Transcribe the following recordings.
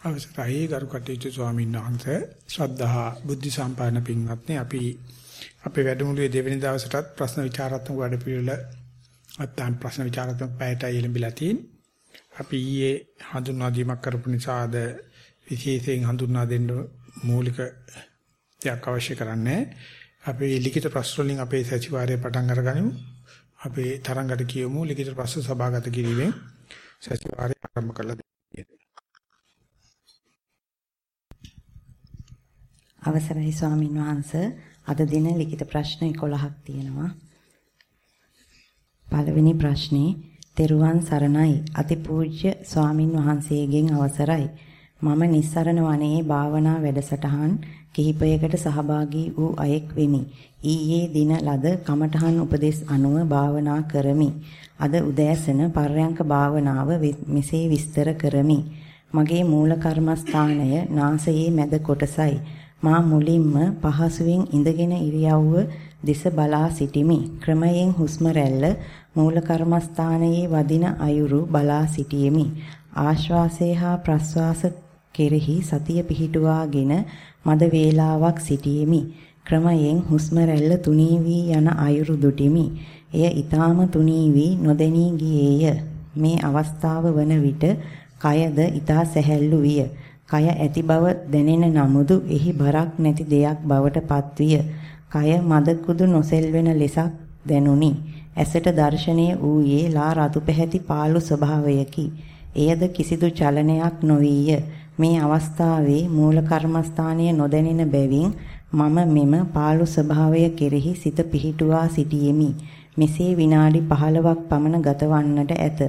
අවසරයි ගරු කටයුතු ස්වාමීන් වහන්සේ. ශ්‍රද්ධා බුද්ධ සම්පන්න පින්වත්නි අපි අපේ වැඩමුළුවේ දෙවෙනි දවසටත් ප්‍රශ්න විචාරාත්මක වැඩපිළිවෙල නැත්නම් ප්‍රශ්න විචාරාත්මක පැයටයි එළඹිලා තියෙන්නේ. අපි ඊයේ හඳුන්වා දීමක් කරපු නිසාද විශේෂයෙන් හඳුන්වා දෙන්න මූලික දෙයක් අවශ්‍ය කරන්නේ. අපේ ලිඛිත ප්‍රශ්න වලින් අපේ සතිವಾರයේ පටන් අරගනිමු. අපේ තරඟට කියමු ලිඛිත ප්‍රශ්න සභාගත කිරීමෙන් සතිವಾರය ආරම්භ කළා අවසරයි ස්වාමින් වහන්ස අද දින ලිඛිත ප්‍රශ්න 11ක් තියෙනවා. පළවෙනි ප්‍රශ්නේ තෙරුවන් සරණයි අතිපූජ්‍ය ස්වාමින් වහන්සේගෙන් අවසරයි. මම නිස්සරණ වනයේ භාවනා වැඩසටහන් කිහිපයකට සහභාගී වූ අයෙක් වෙමි. ඊයේ දින ලද කමඨහන් උපදෙස් අනුව භාවනා කරමි. අද උදෑසන පර්යංක භාවනාව මෙසේ විස්තර කරමි. මගේ මූල කර්මස්ථානය නාසයේ මැද කොටසයි. මා මුලින්ම පහසුවෙන් ඉඳගෙන ඉරියව්ව දෙස බලා සිටිමි. ක්‍රමයෙන් හුස්ම රැල්ල මූල කර්මස්ථානයේ වදින අයුරු බලා සිටියෙමි. ආශ්වාසය හා ප්‍රශ්වාස කෙරෙහි සතිය පිහිටුවාගෙන මද වේලාවක් සිටියෙමි. ක්‍රමයෙන් හුස්ම රැල්ල තුනී වී යන අයුරු දුටිමි. එය ඊටාම තුනී වී නොදෙනී ගියේය. මේ අවස්ථාව වන විට කයද ඊටා සැහැල්ලු විය. කය ඇති බව දැනෙන නමුදු එහි බරක් නැති දෙයක් බවට පත්විය. කය මද කුදු නොසෙල්වෙන ලෙසක් දැනුනි. ඇසට දර්ශනීය වූයේ ලා රතු පැහැති පාළු ස්වභාවයකි. එයද කිසිදු චලනයක් නොවිය. මේ අවස්ථාවේ මූල කර්මස්ථානීය නොදැනෙන බැවින් මම මෙම පාළු ස්වභාවය කෙරෙහි සිත පිහිටුවා සිටියෙමි. මෙසේ විනාඩි 15ක් පමණ ගතවන්නට ඇත.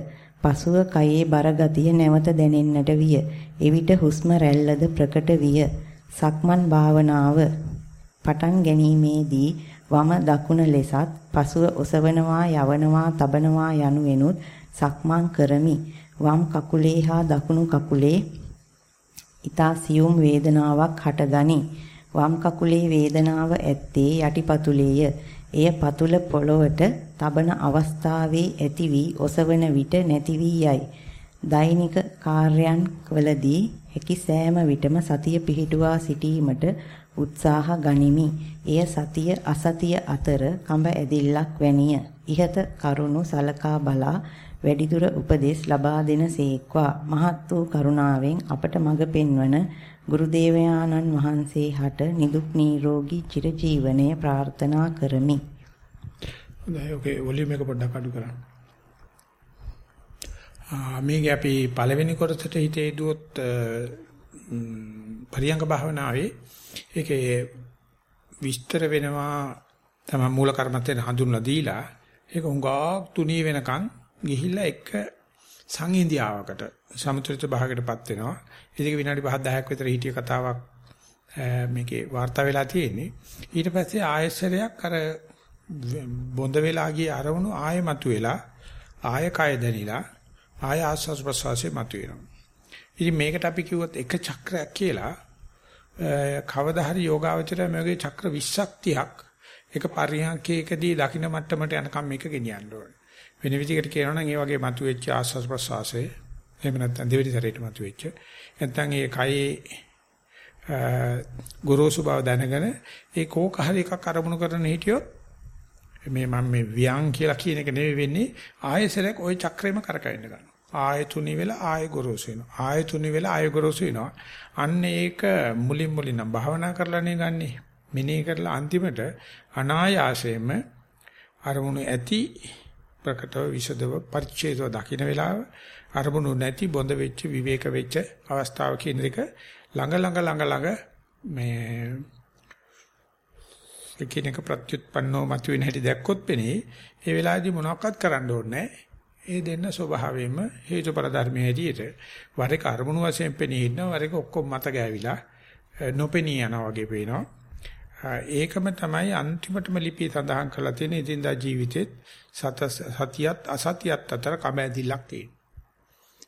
පසුව කයේ බරගතිය නැවත දැනෙන්නට විය. එවිට හුස්ම රැල්ලද ප්‍රකට විය. සක්මන් භාවනාව පටන් ගැනීමේදී වම දකුණ ලෙසත් පසුව ඔසවනවා යවනවා තබනවා යනුවෙනුත් සක්මන් කරමි. වම් කකුලේ හා දකුණු කකුලේ ඊතා සියුම් වේදනාවක් හටගනි. වම් කකුලේ වේදනාව ඇත්තේ යටිපතුලේය. එය පතුල පොළොවට තබන අවස්ථාවේ ඇති වී ඔසවන විට නැති වී යයි. දෛනික කාර්යයන් වලදී හැකි සෑම විටම සතිය පිහිටුවා සිටීමට උත්සාහ ගනිමි. එය සතිය අසතිය අතර කඹ ඇදිල්ලක් වැනිය. ইহත කරුණු සලකා බලා වැඩිදුර උපදෙස් ලබා දෙන සේක්වා මහත් වූ කරුණාවෙන් අපට මඟ පෙන්වන ගුරු දේවයාණන් වහන්සේ හට නිදුක් නිරෝගී චිරජීවනය ප්‍රාර්ථනා කරමි. හොඳයි ඔකේ වොලියුම් එක පොඩ්ඩක් අඩු කරන්න. ආ මේක අපි පළවෙනි කොටසට හිතේ දුවොත් පරියංග භාවනාවේ ඒකේ විස්තර වෙනවා තමයි මූල කර්මත්තෙන් හඳුන්ලා දීලා ඒක උඟා තුනී වෙනකන් ගිහිල්ලා එක සංහිඳියාවකට සමතුලිත භාගයකටපත් වෙනවා. ඒක විනාඩි 5 10ක් විතර හිටිය කතාවක් මේකේ වාර්තා වෙලා තියෙන්නේ. ඊට පස්සේ ආයසරයක් අර බොඳ වෙලා ගිය අරමුණු ආයෙ මතුවෙලා ආයෙ කය දැනිලා ආයෙ ආස්වාස් ප්‍රසවාසයේ මතුවෙනවා. ඉතින් මේකට අපි කිව්වොත් එක චක්‍රයක් කියලා කවදා හරි යෝගාවචරය මේගේ චක්‍ර 20ක් 30ක් එක පරිහාංකයකදී දකින්න මට්ටමට යනකම් මේක ගෙනියන්න ඕනේ. වෙන විදිහකට කියනවා නම් ඒ වගේ මතුවෙච්ච ආස්වාස් ප්‍රසවාසයේ එහෙම නැත්නම් දෙවෙනි සැරේට මතුවෙච්ච නැත්නම් ඒ කයේ ගොරෝසු බව දැනගෙන ඒ කෝක හරි එකක් අරමුණු කරන හිටියොත් මේ මම මේ ව්‍යං කියලා කියන එක නෙවෙයි වෙන්නේ ආයෙසරක් ওই චක්‍රෙම කරකවෙන්න ගන්නවා. ආයෙ තුනි වෙලා ආයෙ ගොරෝසු වෙනවා. ආයෙ තුනි වෙලා ආයෙ ගොරෝසු වෙනවා. අන්න ඒක මුලින් මුලින් නම් භාවනා කරලානේ ගන්නෙ. මෙනේ කරලා අන්තිමට අනායාසයෙන්ම අරමුණු ඇති ප්‍රකටව විසදව පරිච්ඡේදව දකින්න වෙලාව අරමුණු නැති බොඳ වෙච්ච විවේක වෙච්ච අවස්ථාව කියන එක ළඟ ළඟ ළඟ ළඟ මේ එකිනෙක ප්‍රත්‍යুৎපන්නව මතුවෙන හැටි දැක්කොත් පෙනේ. ඒ වෙලාවේදී මොනවක්වත් කරන්න ඕනේ ඒ දෙන්න ස්වභාවයෙන්ම හේතුඵල ධර්මයේ හැටියට වර එක අරමුණු වශයෙන් පෙනී ඉන්නවා වර එක ඔක්කොම මත ගෑවිලා නොපෙනී යනවා වගේ පේනවා. ඒකම තමයි අන්තිමටම ලිපිය සඳහන් කරලා තියෙන ඉදින්දා ජීවිතෙත් සතියත් අසතියත් අතර කබැදිලක් තියෙනවා.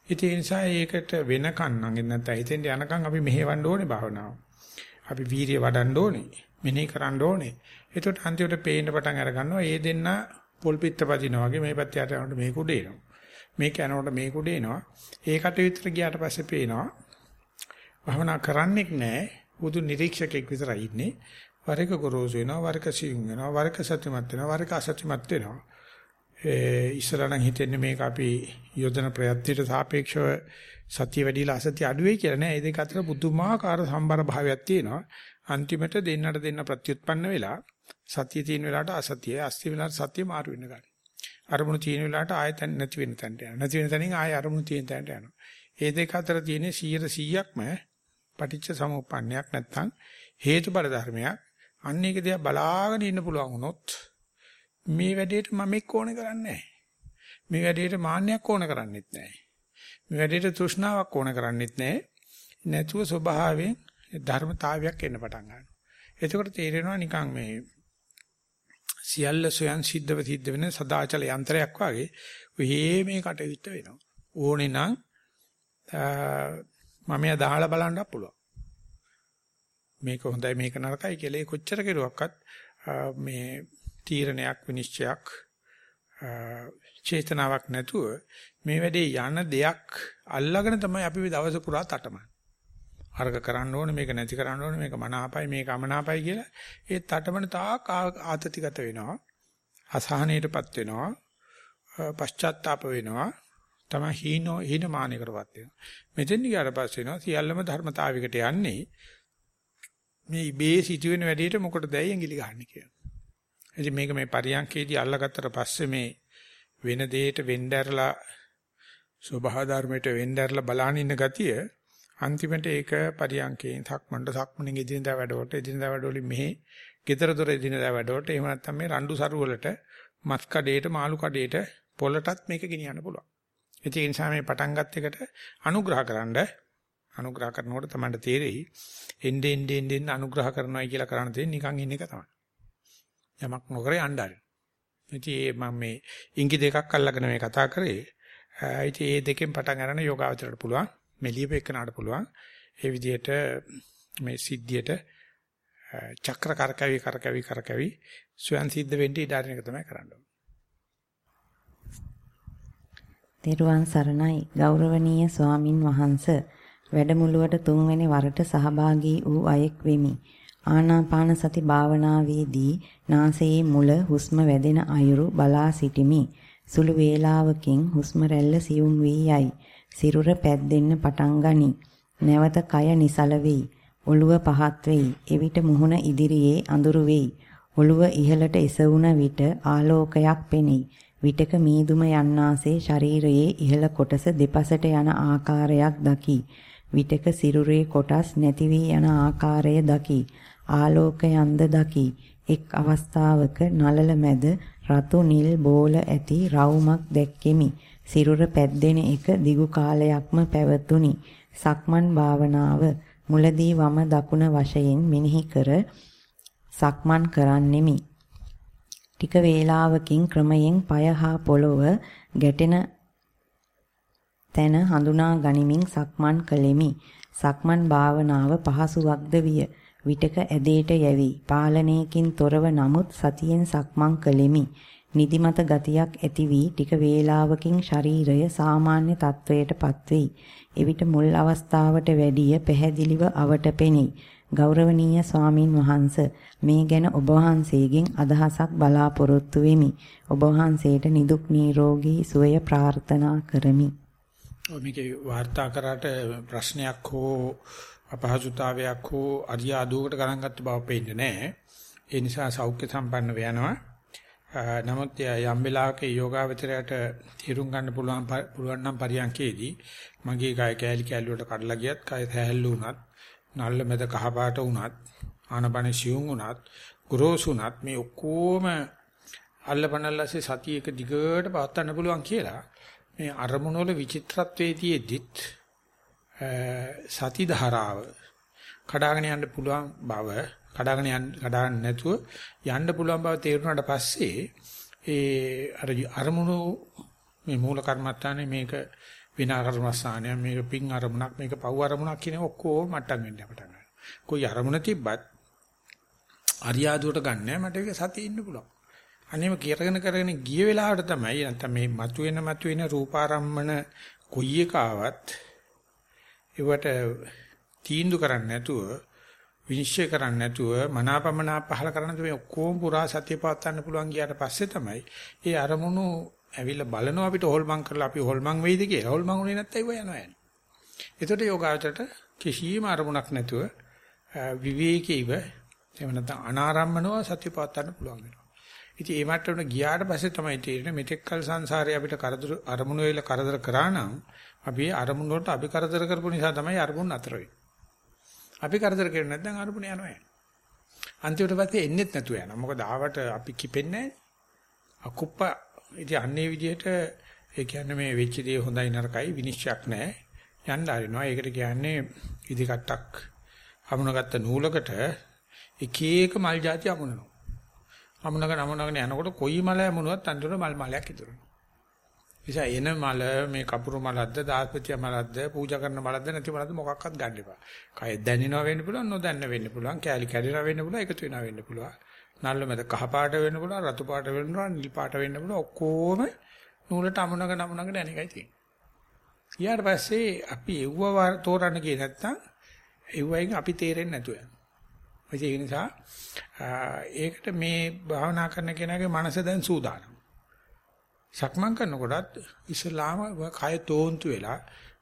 ඒ නිසා ඒකට වෙනකන් නම් නැත්නම් හිතෙන්ට යනකන් අපි මෙහෙවන්න ඕනේ භාවනාව. අපි වීරිය වඩන්න ඕනේ. මෙනෙහි කරන්න ඕනේ. එතකොට අන්තිමට පේන්න පටන් අර ගන්නවා. ඒ දෙන්න පොල් පිට පදිනා වගේ මේ පැත්තට යනකොට මේක උඩ එනවා. මේක යනකොට මේක උඩ එනවා. ඒකට විතර ගියාට පස්සේ පේනවා භවනා කරන්නෙක් නැහැ. බුදු නිරීක්ෂකෙක් විතරයි ඉන්නේ. වරක ගොරෝසු වෙනවා, වරක සියුම් වෙනවා, වරක සත්‍යමත් වෙනවා, වරක අසත්‍යමත් වෙනවා. ඒ ඉස්සරහන් හිතෙන්නේ මේක අපි යොදන ප්‍රයත්නයට සාපේක්ෂව සත්‍ය වැඩිලා අසත්‍ය අඩු වෙයි කියලා නෑ. ඒ දෙක අතර පුදුමාකාර සම්බර භාවයක් තියෙනවා. අන්තිමට දෙන්නට දෙන්න ප්‍රත්‍යুৎපන්න වෙලා සත්‍ය තියෙන වෙලාවට අසත්‍යය, අස්ති වෙලාවට සත්‍ය මාරු වෙන්න ගන්න. අරමුණු තියෙන වෙලාවට ආයතන නැති වෙන තැනට යනවා. නැති වෙන තැනින් ආය අරමුණු තියෙන තැනට යනවා. ඒ දෙක අතර තියෙන 100%ක්ම පටිච්ච සමුප්පන්නයක් නැත්නම් හේතුඵල ධර්මයක්. අන්න ඒක දිහා බලාගෙන ඉන්න පුළුවන් වුණොත් මේ වැඩේට මම එක්ක ඕනේ කරන්නේ නැහැ. මේ වැඩේට මාන්නයක් ඕන කරන්නේත් නැහැ. මේ වැඩේට තෘෂ්ණාවක් ඕන කරන්නේත් නැහැ. නැතුව ස්වභාවයෙන් ධර්මතාවයක් එන්න පටන් ගන්නවා. එතකොට තේරෙනවා නිකන් මේ සියල්ල සොයන් සිද්ධව සිද්ධ වෙන සදාචල යන්ත්‍රයක් වගේ ඔහේ මේ කටයුත්ත වෙනවා. ඕනේ නම් මම එයා දාලා බලන්න පුළුවන්. මේක හොඳයි මේක නරකයි කියලා කොච්චර කෙරුවක්වත් මේ තීරණයක් විනිශ්චයක් චේතනාවක් නැතුව මේ වැඩේ යන දෙයක් අල්ලගෙන තමයි අපි දවස පුරා තටමන්නේ. අර්ග කරන්න ඕනේ මේක නැති කරන්න ඕනේ මේක මනාපයි මේක අමනාපයි කියලා. ඒ තටමන තාක් ආතතිගත වෙනවා අසහනයටපත් වෙනවා පශ්චාත්තාප වෙනවා. තමයි හීනෝ හීනමානයකටපත් වෙනවා. මෙතෙන් ගියාට පස්සේ වෙනවා සියල්ලම ධර්මතාවයකට යන්නේ මේ ඉබේ සිදුවෙන වැඩේට මොකටද ඇඟිලි ගහන්නේ කියලා. ඉතින් මේක මේ පරියන්කේදී අල්ලගත්තට පස්සේ මේ වෙන දෙයකට වෙන්න ඇරලා ස්වභාව ධර්මයට වෙන්න ඇරලා බලන ඉන්න ගතිය අන්තිමට ඒක පරියන්කේන් සක්මණට සක්මණෙන් එදිනදා වැඩවලට එදිනදා වැඩවලින් මෙහි ගෙදර දොර එදිනදා වැඩවලට එහෙම නැත්නම් මේ රණ්ඩු සරු වලට මස් කඩේට මාළු කඩේට පොළටත් මේක ගෙනියන්න පුළුවන්. ඒ නිසා මේ පටන් ගත් එකට අනුග්‍රහකරනද අනුග්‍රහ කරනකොට තමයි තේරෙයි එnde ende ende අනුග්‍රහ කරනවා කියලා කරන්න තියෙන්නේ නිකන් ඉන්න එක තමයි. යමක් නොකර යන්න ආරයි. ඉතින් මම මේ ඉංගි දෙකක් අල්ලගෙන මේ කතා කරේ. ඉතින් මේ දෙකෙන් පටන් ගන්න යෝගාවචරයට පුළුවන්. මෙලියප එක්කනට පුළුවන්. ඒ විදිහට මේ සිද්ධියට චක්‍ර කරකැවි කරකැවි කරකැවි ස්වයන් සිද්ධ වෙන්න ඉඩ අරින එක තමයි කරන්න ඕනේ. තෙරුවන් සරණයි ගෞරවනීය ස්වාමින් වහන්ස වැඩමුළුවට තුන්වෙනි වරට සහභාගී වූ අයෙක් වෙමි. ආනාපාන සති භාවනාවේදී නාසයේ මුල හුස්ම වැදෙන අයුරු බලා සිටිමි. සුළු වේලාවකින් හුස්ම රැල්ල සියුම් වී යයි. සිරුර පැද්දෙන්න පටන් ගනී. නැවත කය නිසල වෙයි. ඔළුව පහත් වෙයි. එවිට මුහුණ ඉදිරියේ අඳුරු වෙයි. ඔළුව ඉහළට එසවුන විට ආලෝකයක් පෙනෙයි. විටක මීදුම යන්නාසේ ශරීරයේ ඉහළ කොටස දෙපසට යන ආකාරයක් දකි. විටක සිරුරේ කොටස් නැති වී යන ආකාරය දකි. ආලෝකයන්ද දකි. එක් අවස්ථාවක නලල මැද රතු නිල් බෝල ඇති රවුමක් දැක්කෙමි. සිරුර පැද්දෙන එක දිගු කාලයක්ම පැවතුණි. සක්මන් භාවනාව මුලදී වම දකුණ වශයෙන් මෙනෙහි කර සක්මන් කරන්නෙමි. ටික වේලාවකින් ක්‍රමයෙන් পায় හා පොළව ගැටෙන තැන හඳුනා ගනිමින් සක්මන් කළෙමි. සක්මන් භාවනාව පහසුවක්ද විය. විටක ඇදේට යැවි. පාලනයකින් තොරව නමුත් සතියෙන් සක්මන් කළෙමි. නිදිමත ගතියක් ඇති වී ටික වේලාවකින් ශරීරය සාමාන්‍ය තත්වයට පත්වෙයි. එවිට මුල් අවස්ථාවට වැඩිය පැහැදිලිව අවට පෙනේ. ගෞරවනීය ස්වාමින් වහන්ස මේ ගැන ඔබ වහන්සේගෙන් අදහසක් බලාපොරොත්තු වෙමි. ඔබ වහන්සේට නිදුක් නිරෝගී සුවය ප්‍රාර්ථනා කරමි. ඔය මේකේ වාර්තා කරාට ප්‍රශ්නයක් හෝ අපහසුතාවයක් හෝ අරියාදුවකට ගණන් ගත්ත බව පේන්නේ නැහැ. ඒ නිසා සෞඛ්‍ය සම්පන්න වෙනවා. නමුත් යම් වෙලාවක යෝගාවචරයට තීරුම් ගන්න පුළුවන් පුළුවන් නම් පරියන්කේදී මගේ කය කෑලි කෑලි වලට කඩලා ගියත් කය සැහැල්ලු වුණත් නල්ල මැද කහපාට වුණත් ආනපන සියුම් වුණත් ගොරෝසු වුණත් මේ ඔක්කොම අල්ලපනල්ලසේ සතිය එක දිගට පවත්වන්න පුළුවන් කියලා මේ අරමුණ වල විචිත්‍රත්වයේදීෙදිත් සති ධාරාව කඩාගෙන යන්න පුළුවන් බව කඩාගෙන යන්න කඩාගෙන නැතුව යන්න පුළුවන් බව තේරුණාට පස්සේ ඒ අර අරමුණු මේ මූල කර්මත්තානේ මේක විනා කර්මස්ථානය මේක පිං අරමුණක් මේක පව් අරමුණක් කියන ඔක්කොම මට්ටම් වෙන්න පටන් ගන්නවා. કોઈ අරමුණ තිබ්බත් අරියාදුවට ගන්නෑ මට ඒක සතිය ඉන්න පුළුවන්. අනේම කියරගෙන කරගෙන ගිය වෙලාවට තමයි නැත්නම් මේ මතුවෙන මතුවෙන රූපාරම්මන කොයි එකාවත් ඒවට තීන්දුව කරන්නේ නැතුව විනිශ්චය කරන්නේ නැතුව මනාපමනා පහල කරන මේ ඔක්කොම පුරා සත්‍ය පවත්වන්න පුළුවන් ගියාට පස්සේ තමයි ඒ අරමුණු ඇවිල්ලා බලනවා අපිට හොල්මන් කරලා අපි හොල්මන් වෙයිද කියලා. හොල්මන් උනේ නැත්නම් ඒව යනවා යන්නේ. ඒතකොට යෝගාවචරයට කිසිම අරමුණක් නැතුව විවේකීව එහෙම නැත්නම් අනාරම්මනව සත්‍ය පවත්වන්න පුළුවන් වෙනවා. ඉතින් ඒ මට්ටමට ගියාට පස්සේ තමයි තේරෙන්නේ මෙතෙක් කල සංසාරේ අපිට කරදර අරමුණු වෙලා කරදර කරා නම් අපි අරමුණු වලට අපි කරදර කරපු නිසා තමයි අරමුණු අතර වෙන්නේ. අපි කරදර කරුවේ නැත්නම් අරමුණ යනවා. අන්තිමට පස්සේ එන්නෙත් නැතුව යනවා. මොකද ආවට අපි කිපෙන්නේ අකුප්ප ඉතින් අන්නේ විදිහට ඒ කියන්නේ මේ වෙච්ච දේ හොඳයි නරකයි විනිශ්චයක් නැහැ. යන්න ආරිනවා. ඒකට කියන්නේ ඉදිකට්ටක් අමුණගත්ත නූලකට එක එක මල් జాති අමුණනවා. අමුණගෙන අමුණගෙන යනකොට කොයි මල අමුණුවත් අන්තිමට මල් මාලයක් ඉතුරුනවා. නිසා එන මල මේ කපුරු මලක්ද දාස්පතිය මලක්ද පූජා කරන මලක්ද නැති මලක්ද මොකක්වත් ගන්න එපා. කය දැනෙනවා වෙන්න පුළුවන් නොදැන්න වෙන්න පුළුවන් කෑලි කැඩෙනවා වෙන්න පුළුවන් එකතු වෙනවා වෙන්න පුළුවන්. නල්ල මැද කහ පාට වෙන්න පුළුවන් රතු පාට වෙන්න පුළුවන් නිල් පාට වෙන්න පුළුවන් ඔක්කොම නූලට අමුණගෙන අමුණගෙන යන එකයි තියෙන්නේ. ඊට පස්සේ අපි එව්ව තෝරන්න ගියේ නැත්තම් එව්වයින් අපි තේරෙන්නේ නැතුව යනවා. ඒ නිසා ඒකට මේ භාවනා කරන කෙනාගේ මනස දැන් සූදානම්. සක්මන් කරනකොටත් ඉස්ලාම කය තෝන්තු වෙලා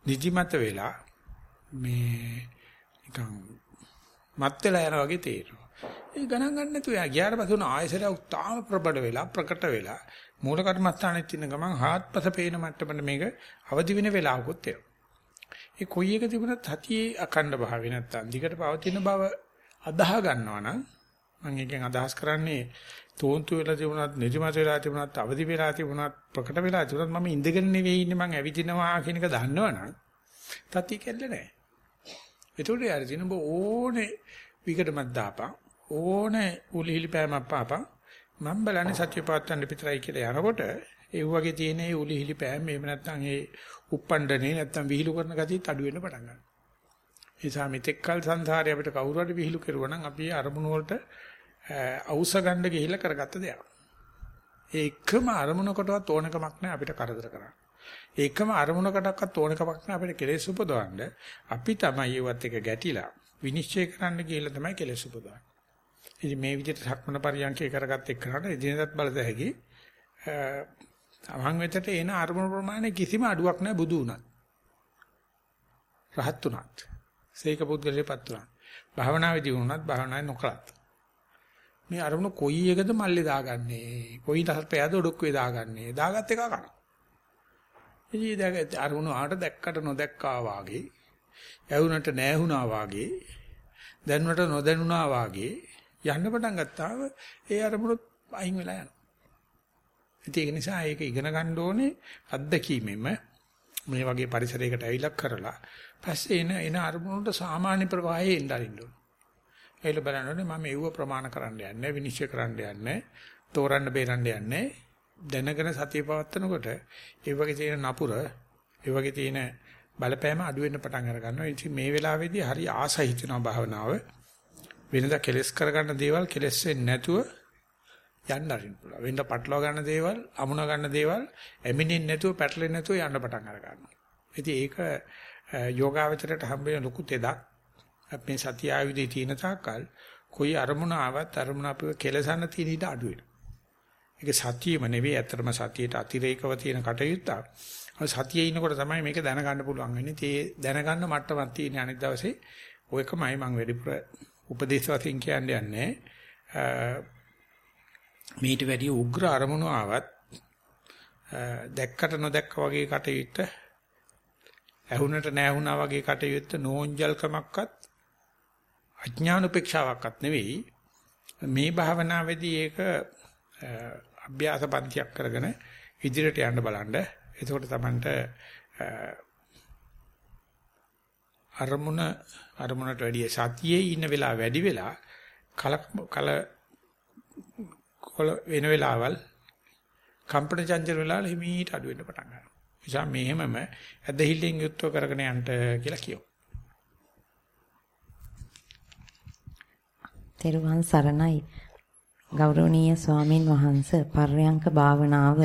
නිදිමත වෙලා මේ නිකන් මත් වෙලා යනවා වගේ තේරෙනවා. ඒ ගණන් ගන්න නැතුව යා ගියාට පස්සේ උන ආයසරය උත්තාම ප්‍රබල වෙලා ප්‍රකට වෙලා මූල කර්මස්ථානෙත් ඉන්න ගමන් හාත්පස පේන මට්ටමට මේක අවදි වෙන වෙලාවකුත් එනවා. ඒ කොයි එක තිබුණත් සතියේ අඛණ්ඩ භාවය නැත්තම් දිගට පවතින බව අදාහ ගන්නවා නම් මම එකෙන් අදහස් කරන්නේ තෝන්තු වෙලා තිබුණත් නිදිමත වෙලා තිබුණත් අවදි වෙලා තිබුණත් ප්‍රකට වෙලා තිබුණත් මම ඉඳගෙන නෙවෙයි ඉන්නේ මං ඇවිදිනවා කියන එක දන්නවනම් තත්ති කෙල්ල නැහැ. ඒතකොට යාර දින ඕනේ විකටමත් දාපන් ඕනේ උලිහිලි පෑමක් පාපන් මම බලන්නේ සත්‍ය පාත්තන් පිටරයි කියලා යනකොට ඒ වගේ තියෙන ඒ උලිහිලි පෑම එහෙම නැත්නම් ඒ උප්පණ්ඩනේ නැත්නම් විහිළු කරන ගතියත් අඩු වෙන්න පටන් ගන්නවා. ඒ නිසා මෙතෙක්කල් සංසාරේ අපිට කවුරු හරි විහිළු කරුවා නම් අපි අරමුණු වලට අවුස ගන්න ගිහිල්ලා කරගත්ත දෙයක්. ඒ එකම අරමුණකටවත් ඕනකමක් නැහැ අපිට කරදර කරන්න. ඒකම අරමුණකටවත් ඕනකමක් නැහැ අපිට කෙලෙස් උපදවන්න. අපි තමයි ඒවත් එක ගැටිලා විනිශ්චය කරන්න ගිහිල්ලා තමයි කෙලෙස් උපදවන්නේ. ඉතින් මේ විදිහට සක්මන පරියන්කේ කරගත්ත එක්කනට එදිනෙදත් බලද හැකි අහං වෙතට එන අරමුණු ප්‍රමාණය කිසිම අඩුවක් නැහැ බුදු උනත්. රහත් උනත්. සීක පුද්ගලයෙක්පත් උනත්. භාවනාවේදී උනත් භාවනාවේ නොකලත්. මේ අරමුණ කොයි එකද මල්ලේ දාගන්නේ? කොයි තරපයද ඔඩොක්කුවේ දාගන්නේ? දාගත් එක කරා ඉතින් දැක අරමුණ ආට දැක්කට නොදැක්කා වාගේ ඇහුනට නැහුණා වාගේ දැනුණට නොදැනුණා වාගේ යන්න පටන් ගත්තාම ඒ අරමුණ අයින් වෙලා යනවා. ඒක නිසා ඒක ඉගෙන ගන්න ඕනේ අත්දැකීමෙම. මේ වගේ පරිසරයකට ඇවිලක් කරලා. පස්සේ එන එන අරමුණට සාමාන්‍ය ප්‍රවාහයේ එන්න අරින්න ඕනේ. ඒල බලනකොට මම ඒව ප්‍රමාණ කරන්න යන්නේ විනිශ්චය කරන්න යන්නේ තෝරන්න බේරන්න යන්නේ. දැනගෙන සතිය පවත්නකොට ඒ වගේ තියෙන නපුර ඒ වගේ තියෙන බලපෑම අඩු වෙන්න පටන් අර ගන්නවා ඉතින් මේ වෙලාවේදී හරි ආසයි හිතනවා භාවනාව. වෙනදා කෙලස් කරගන්න දේවල් කෙලස් වෙන්නේ නැතුව යන්න අරින්න පුළුවන්. වෙනදා පටලවා ගන්න දේවල් අමුණ ගන්න දේවල් එමිනෙන්නේ නැතුව පැටලෙන්නේ නැතුව යන්න පටන් අර ගන්නවා ඉතින් ඒක යෝගාවචරයට හම්බ වෙන ලොකු තෙදක්. මේ සතිය ආයුධයේ තියෙන තාක්කල් කොයි අරමුණ ආවත් අරමුණ අපිව කෙලසන්න තියෙන ඉඩ අඩු වෙනවා. ඒක සතියෙම නෙවෙයි අතරම සතියට අතිරේකව තියෙන කටයුත්තක්. සතියේ ඉන්නකොට තමයි මේක දැනගන්න පුළුවන් වෙන්නේ. ඒ දැනගන්න මට්ටමක් තියෙන අනිත් දවසේ ඔයකමයි මම වැඩිපුර උපදේශ වශයෙන් කියන්නේ යන්නේ. මීට වැඩි උග්‍ර අරමුණු ආවත් දැක්කට නොදැක්ක වගේ කටයුත්ත ඇහුනට නැහුණා වගේ කටයුත්ත නෝන්ජල්කමක්වත් අඥාන උපේක්ෂාවක්වත් නෙවෙයි මේ භාවනාවේදී ඒක අභ්‍යාස පන්තියක් කරගෙන ඉදිරියට යන්න බලන්න. එතකොට Tamanට අරමුණ අරමුණට වැඩිය සතියේ ඉන්න වෙලාව වැඩි වෙලා කල කල කොල වෙන වෙලාවල් කම්පන චංචල වෙලාවල් හිමීට අඩු වෙන්න පටන් ගන්නවා. නිසා මෙහෙමම ඇදහිල්ලෙන් යුක්තව කරගෙන යන්න කියලා කියෝ. තෙරුවන් සරණයි. ගෞරවනීය ස්වාමින් වහන්ස පර්යංක භාවනාව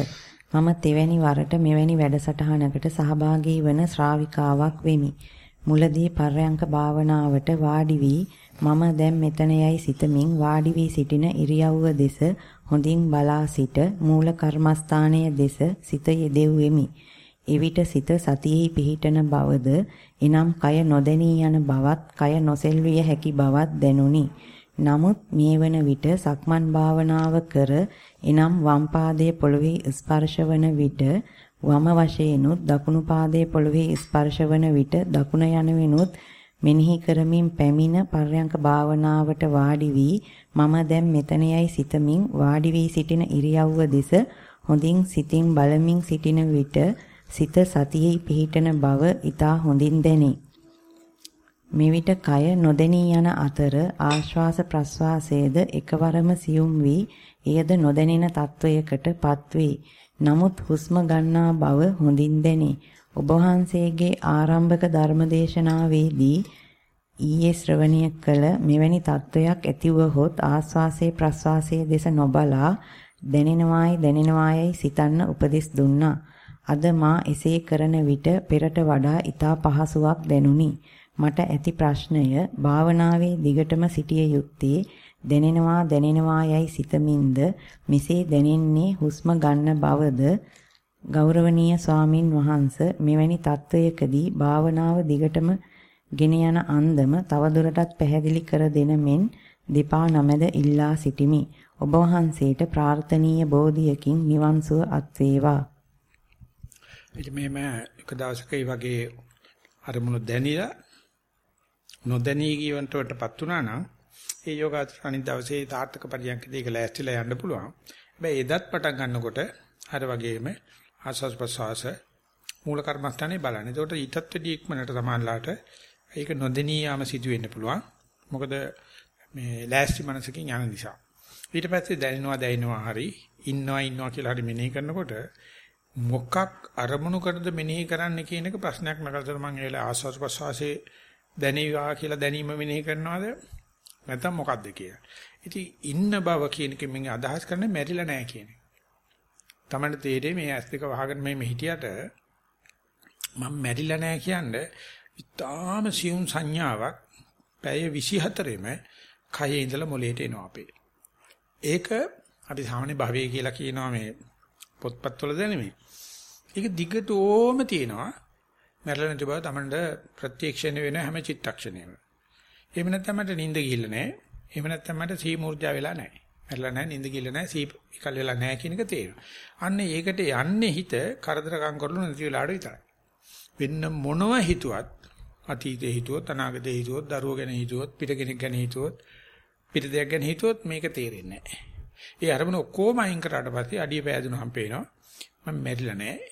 මම තෙවැනි වරට මෙවැනි වැඩසටහනකට සහභාගී වන ශ්‍රාවිකාවක් වෙමි. මුලදී පර්යංක භාවනාවට වාඩි වී මම දැන් මෙතන යයි සිතමින් වාඩි වී සිටින ඉරියව්ව දෙස හොඳින් බලා සිට මූල කර්මස්ථානයේ දෙස සිත යෙදෙව්වෙමි. එවිට සිත සතියෙහි පිහිටන බවද එනම් කය නොදැනී යන බවත් කය නොසෙල්විය හැකි බවත් දැනුනි. නමුත් මේ වන විට සක්මන් භාවනාව කර එනම් වම් පාදයේ පොළවේ ස්පර්ශ වන විට වම වශයෙන්ුත් දකුණු පාදයේ පොළවේ ස්පර්ශ වන විට දකුණ යනුවෙනුත් මෙනෙහි කරමින් පැමිණ පර්යංක භාවනාවට වාඩි වී මම දැන් මෙතන යයි සිතමින් වාඩි වී සිටින ඉරියව්ව දෙස හොඳින් සිතින් බලමින් සිටින විට සිත සතියේ පිහිටන බව ඊටා හොඳින් දැනේ. මෙවිට කය නොදෙනී යන අතර ආශ්වාස ප්‍රශ්වාසයේද එකවරම සියුම් වී එයද නොදැනෙන තත්වයකටපත් වේ. නමුත් හුස්ම ගන්නා බව හොඳින් දැනේ. ඔබ වහන්සේගේ ආරම්භක ධර්මදේශනාවේදී ඊයේ ශ්‍රවණය කළ මෙවැනි තත්වයක් ඇතිවහොත් ආස්වාසේ ප්‍රස්වාසයේ දෙස නොබලා දැනෙනවායි දැනෙනවායයි සිතන්න උපදෙස් දුන්නා. අද මා එසේ කරන විට පෙරට වඩා ඊටා පහසුවක් දැනුනි. මට ඇති ප්‍රශ්නය භාවනාවේ දිගටම සිටිය යුත්තේ දැනෙනවා දැනෙනවා යයි සිතමින්ද මෙසේ දැනෙන්නේ හුස්ම ගන්න බවද ගෞරවනීය ස්වාමින් වහන්ස මෙවැනි තත්වයකදී භාවනාව දිගටම ගෙන යන අන්දම තවදුරටත් පැහැදිලි කර දෙන මෙන් දෙපා නමද ඉල්ලා සිටිමි. ඔබ වහන්සේට ප්‍රාර්ථනීය බෝධියකින් නිවන් සුව අත් වේවා. ඉතින් මෙහෙම එක දවසක මේ වගේ අරමුණු දැනිලා නොදැනී ගියවන්ටවටපත් වුණා නම් ඒ යෝගාචර අනිත් දවසේ තාර්ථක පරියන්කදී ඒක ලෑස්තිලා යන්න පුළුවන්. හැබැයි එදත් පටන් ගන්නකොට අර වගේම ආස්වාස් ප්‍රසවාස මූල කර්මස්ථානේ බලන්න. ඒකට ඊටත් වැඩි ඉක්මනට සමානලාට ඒක නොදෙනී යාම සිදු වෙන්න පුළුවන්. මොකද මේ ලෑස්ති මනසකින් යන නිසා. ඊට පස්සේ දැනෙනවා දැනෙනවා හරි ඉන්නවා ඉන්නවා කියලා හරි මෙනෙහි කරනකොට මොකක් අරමුණු කරද මෙනෙහි කරන්න කියන එක ප්‍රශ්නයක් නගතර මම ඒලා ආස්වාස් ප්‍රසවාසයේ දැනීවා කියලා දැනීම මෙනෙහි කරනවද නැත්නම් මොකද්ද කියලා. ඉතින් ඉන්න බව කියන එක මම අදහස් කරන්නේ මැරිලා නැහැ කියන එක. තමන්ට තේරෙන්නේ මේ ඇස් දෙක වහගෙන මේ හිටියට මම මැරිලා නැහැ කියන්නේ ඉතාම සියුම් සංඥාවක් පැය 24ෙම කයේ ඉඳලා මොලේට එනවා අපේ. ඒක අපි සාමාන්‍ය භවයේ කියලා කියනවා මේ පොත්පත්වල දැනෙමි. ඒක දිගටම තියෙනවා. මැරෙලා නැති බව Tamanට ප්‍රත්‍යක්ෂණය වෙන හැම චිත්තක්ෂණයම. එහෙම නැත්නම් මට නිින්ද ගිහිල්ලා නැහැ. එහෙම නැත්නම් මට සී මූර්ජා වෙලා නැහැ. මැරෙලා නැහැ, නිින්ද ගිහිල්ලා නැහැ, සී එකල් වෙලා නැහැ කියන එක තේරෙනවා. අන්න ඒකට යන්නේ හිත කරදරකම් කරලු නැති වෙලාවට විතරයි. වෙන්න මොනව හිතුවත් අතීතේ හිතුවොත් අනාගතේ හිතුවොත් දරුවෝ ගැන හිතුවොත් පිට කෙනෙක් ගැන හිතුවොත් පිට දෙයක් ගැන හිතුවොත් මේක තේරෙන්නේ නැහැ. ඒ අරමුණ ඔක්කොම අයින් කරාට පස්සේ අඩිය පෑදුනහම පේනවා මම මැරිලා නැහැ.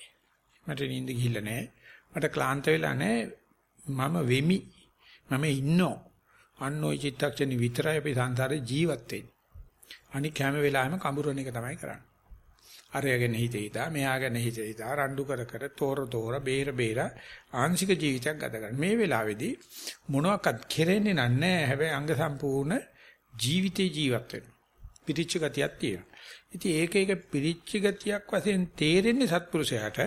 මට නිින්ද ගිහිල්ලා නැහැ. මට ක්ලාන්ත වෙලා නැහැ. මම වෙමි. මම ඉන්නෝ. අන්න ওই චිත්තක්ෂණි විතරයි අපි සංසාරේ ජීවත් වෙන්නේ. අනික හැම වෙලාවෙම කඹරන එක තමයි කරන්නේ. අරයගෙන හිත හිතා මෙයා ගැන හිත හිතා රණ්ඩු කර කර තෝර තෝර බේර බේර ආංශික ජීවිතයක් ගත කරන මේ වෙලාවේදී මොනවාක්වත් කෙරෙන්නේ නැහැ හැබැයි අංග සම්පූර්ණ ජීවිතේ ජීවත් වෙනවා පිරිච්ච ගතියක් තියෙනවා ඉතින් ඒක එක පිරිච්ච ගතියක් වශයෙන් තේරෙන්නේ සත්පුරුෂයාට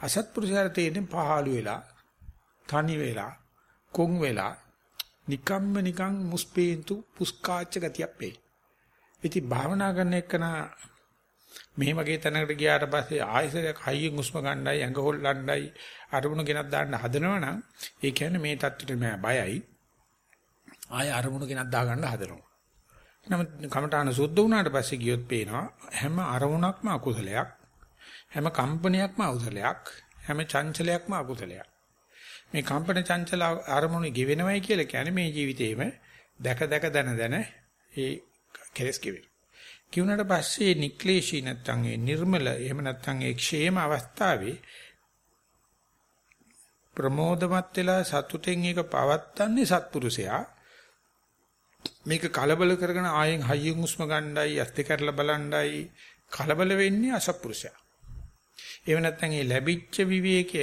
අසත්පුරුෂයාට තේරෙන්නේ පහළු වෙලා තනි වෙලා කොන් වෙලා නිකම්ම නිකං මුස්පේන්තු පුස්කාච්ච ගතියක් වේ ඉතින් භාවනා කරන එකනා මේ වගේ තැනකට ගියාට පස්සේ ආයෙසරයක් හයියෙන් උස්ම ගන්නයි ඇඟ හොල්ලන්නයි අරමුණු ගෙනත් දාන්න හදනවනම් ඒ කියන්නේ මේ தත්ත්වෙට මම බයයි. ආයෙ අරමුණු ගෙනත් දා ගන්න හදනවා. නමුත් කමඨාන සුද්ධ වුණාට පස්සේ ගියොත් පේනවා හැම අරමුණක්ම අකුසලයක්. හැම කම්පනයක්ම අකුසලයක් හැම චංචලයක්ම අකුසලයක් මේ කම්පන චංචල අරමුණු ගෙවෙනවයි කියලා කියන්නේ මේ ජීවිතේම දැක දැක දන දන ඒ කෙලස් ගෙවෙන. කිවුනට පස්සේ නික්ලේශී නැත්තම් ඒ නිර්මල එහෙම නැත්තම් ඒ ക്ഷേම අවස්ථාවේ ප්‍රමෝදමත් වෙලා සතුටෙන් එක පවත්තන්නේ සත්පුරුෂයා. මේක කලබල කරගෙන ආයෙන් හයියෙන් උස්ම ගන්නයි ඇස් දෙක කරලා බලන්නයි කලබල වෙන්නේ අසත්පුරුෂයා. එහෙම නැත්තම් ඒ ලැබිච්ච විවේකය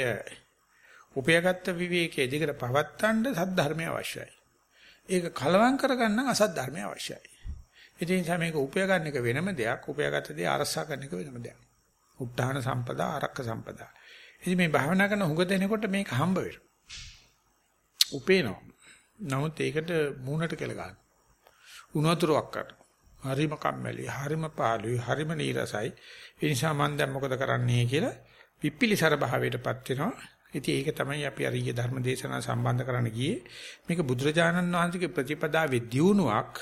උපයාගත්ත විවේකයේ දිගට පවත්තන්න සද්ධර්මය අවශ්‍යයි ඒක කලවම් කරගන්න අසත් ධර්මය අවශ්‍යයි ඒ නිසා මේක උපය ගන්න එක වෙනම දෙයක්, උපයාගත දේ අරසා ගන්න එක වෙනම දෙයක්. උත්හාන සම්පදා, ආරක්ක සම්පදා. ඉතින් මේ භාවනා කරන හුඟ දෙනකොට මේක හම්බ වෙනවා. උපේනවා. නමුත් ඒකට මූණට කෙල ගන්න. උණවතුරක් කර. හරිම කම්මැලි, හරිම පාළුයි, හරිම නීරසයි. ඒ නිසා මම දැන් මොකද කරන්නේ කියලා පිප්පිලිසර භාවයටපත් වෙනවා. ඉතින් ඒක තමයි අපි අර ඊයේ ධර්ම දේශනාව සම්බන්ධ කරන්න ගියේ. මේක බුදුරජාණන් වහන්සේගේ ප්‍රතිපදාවේ දියුණුවක්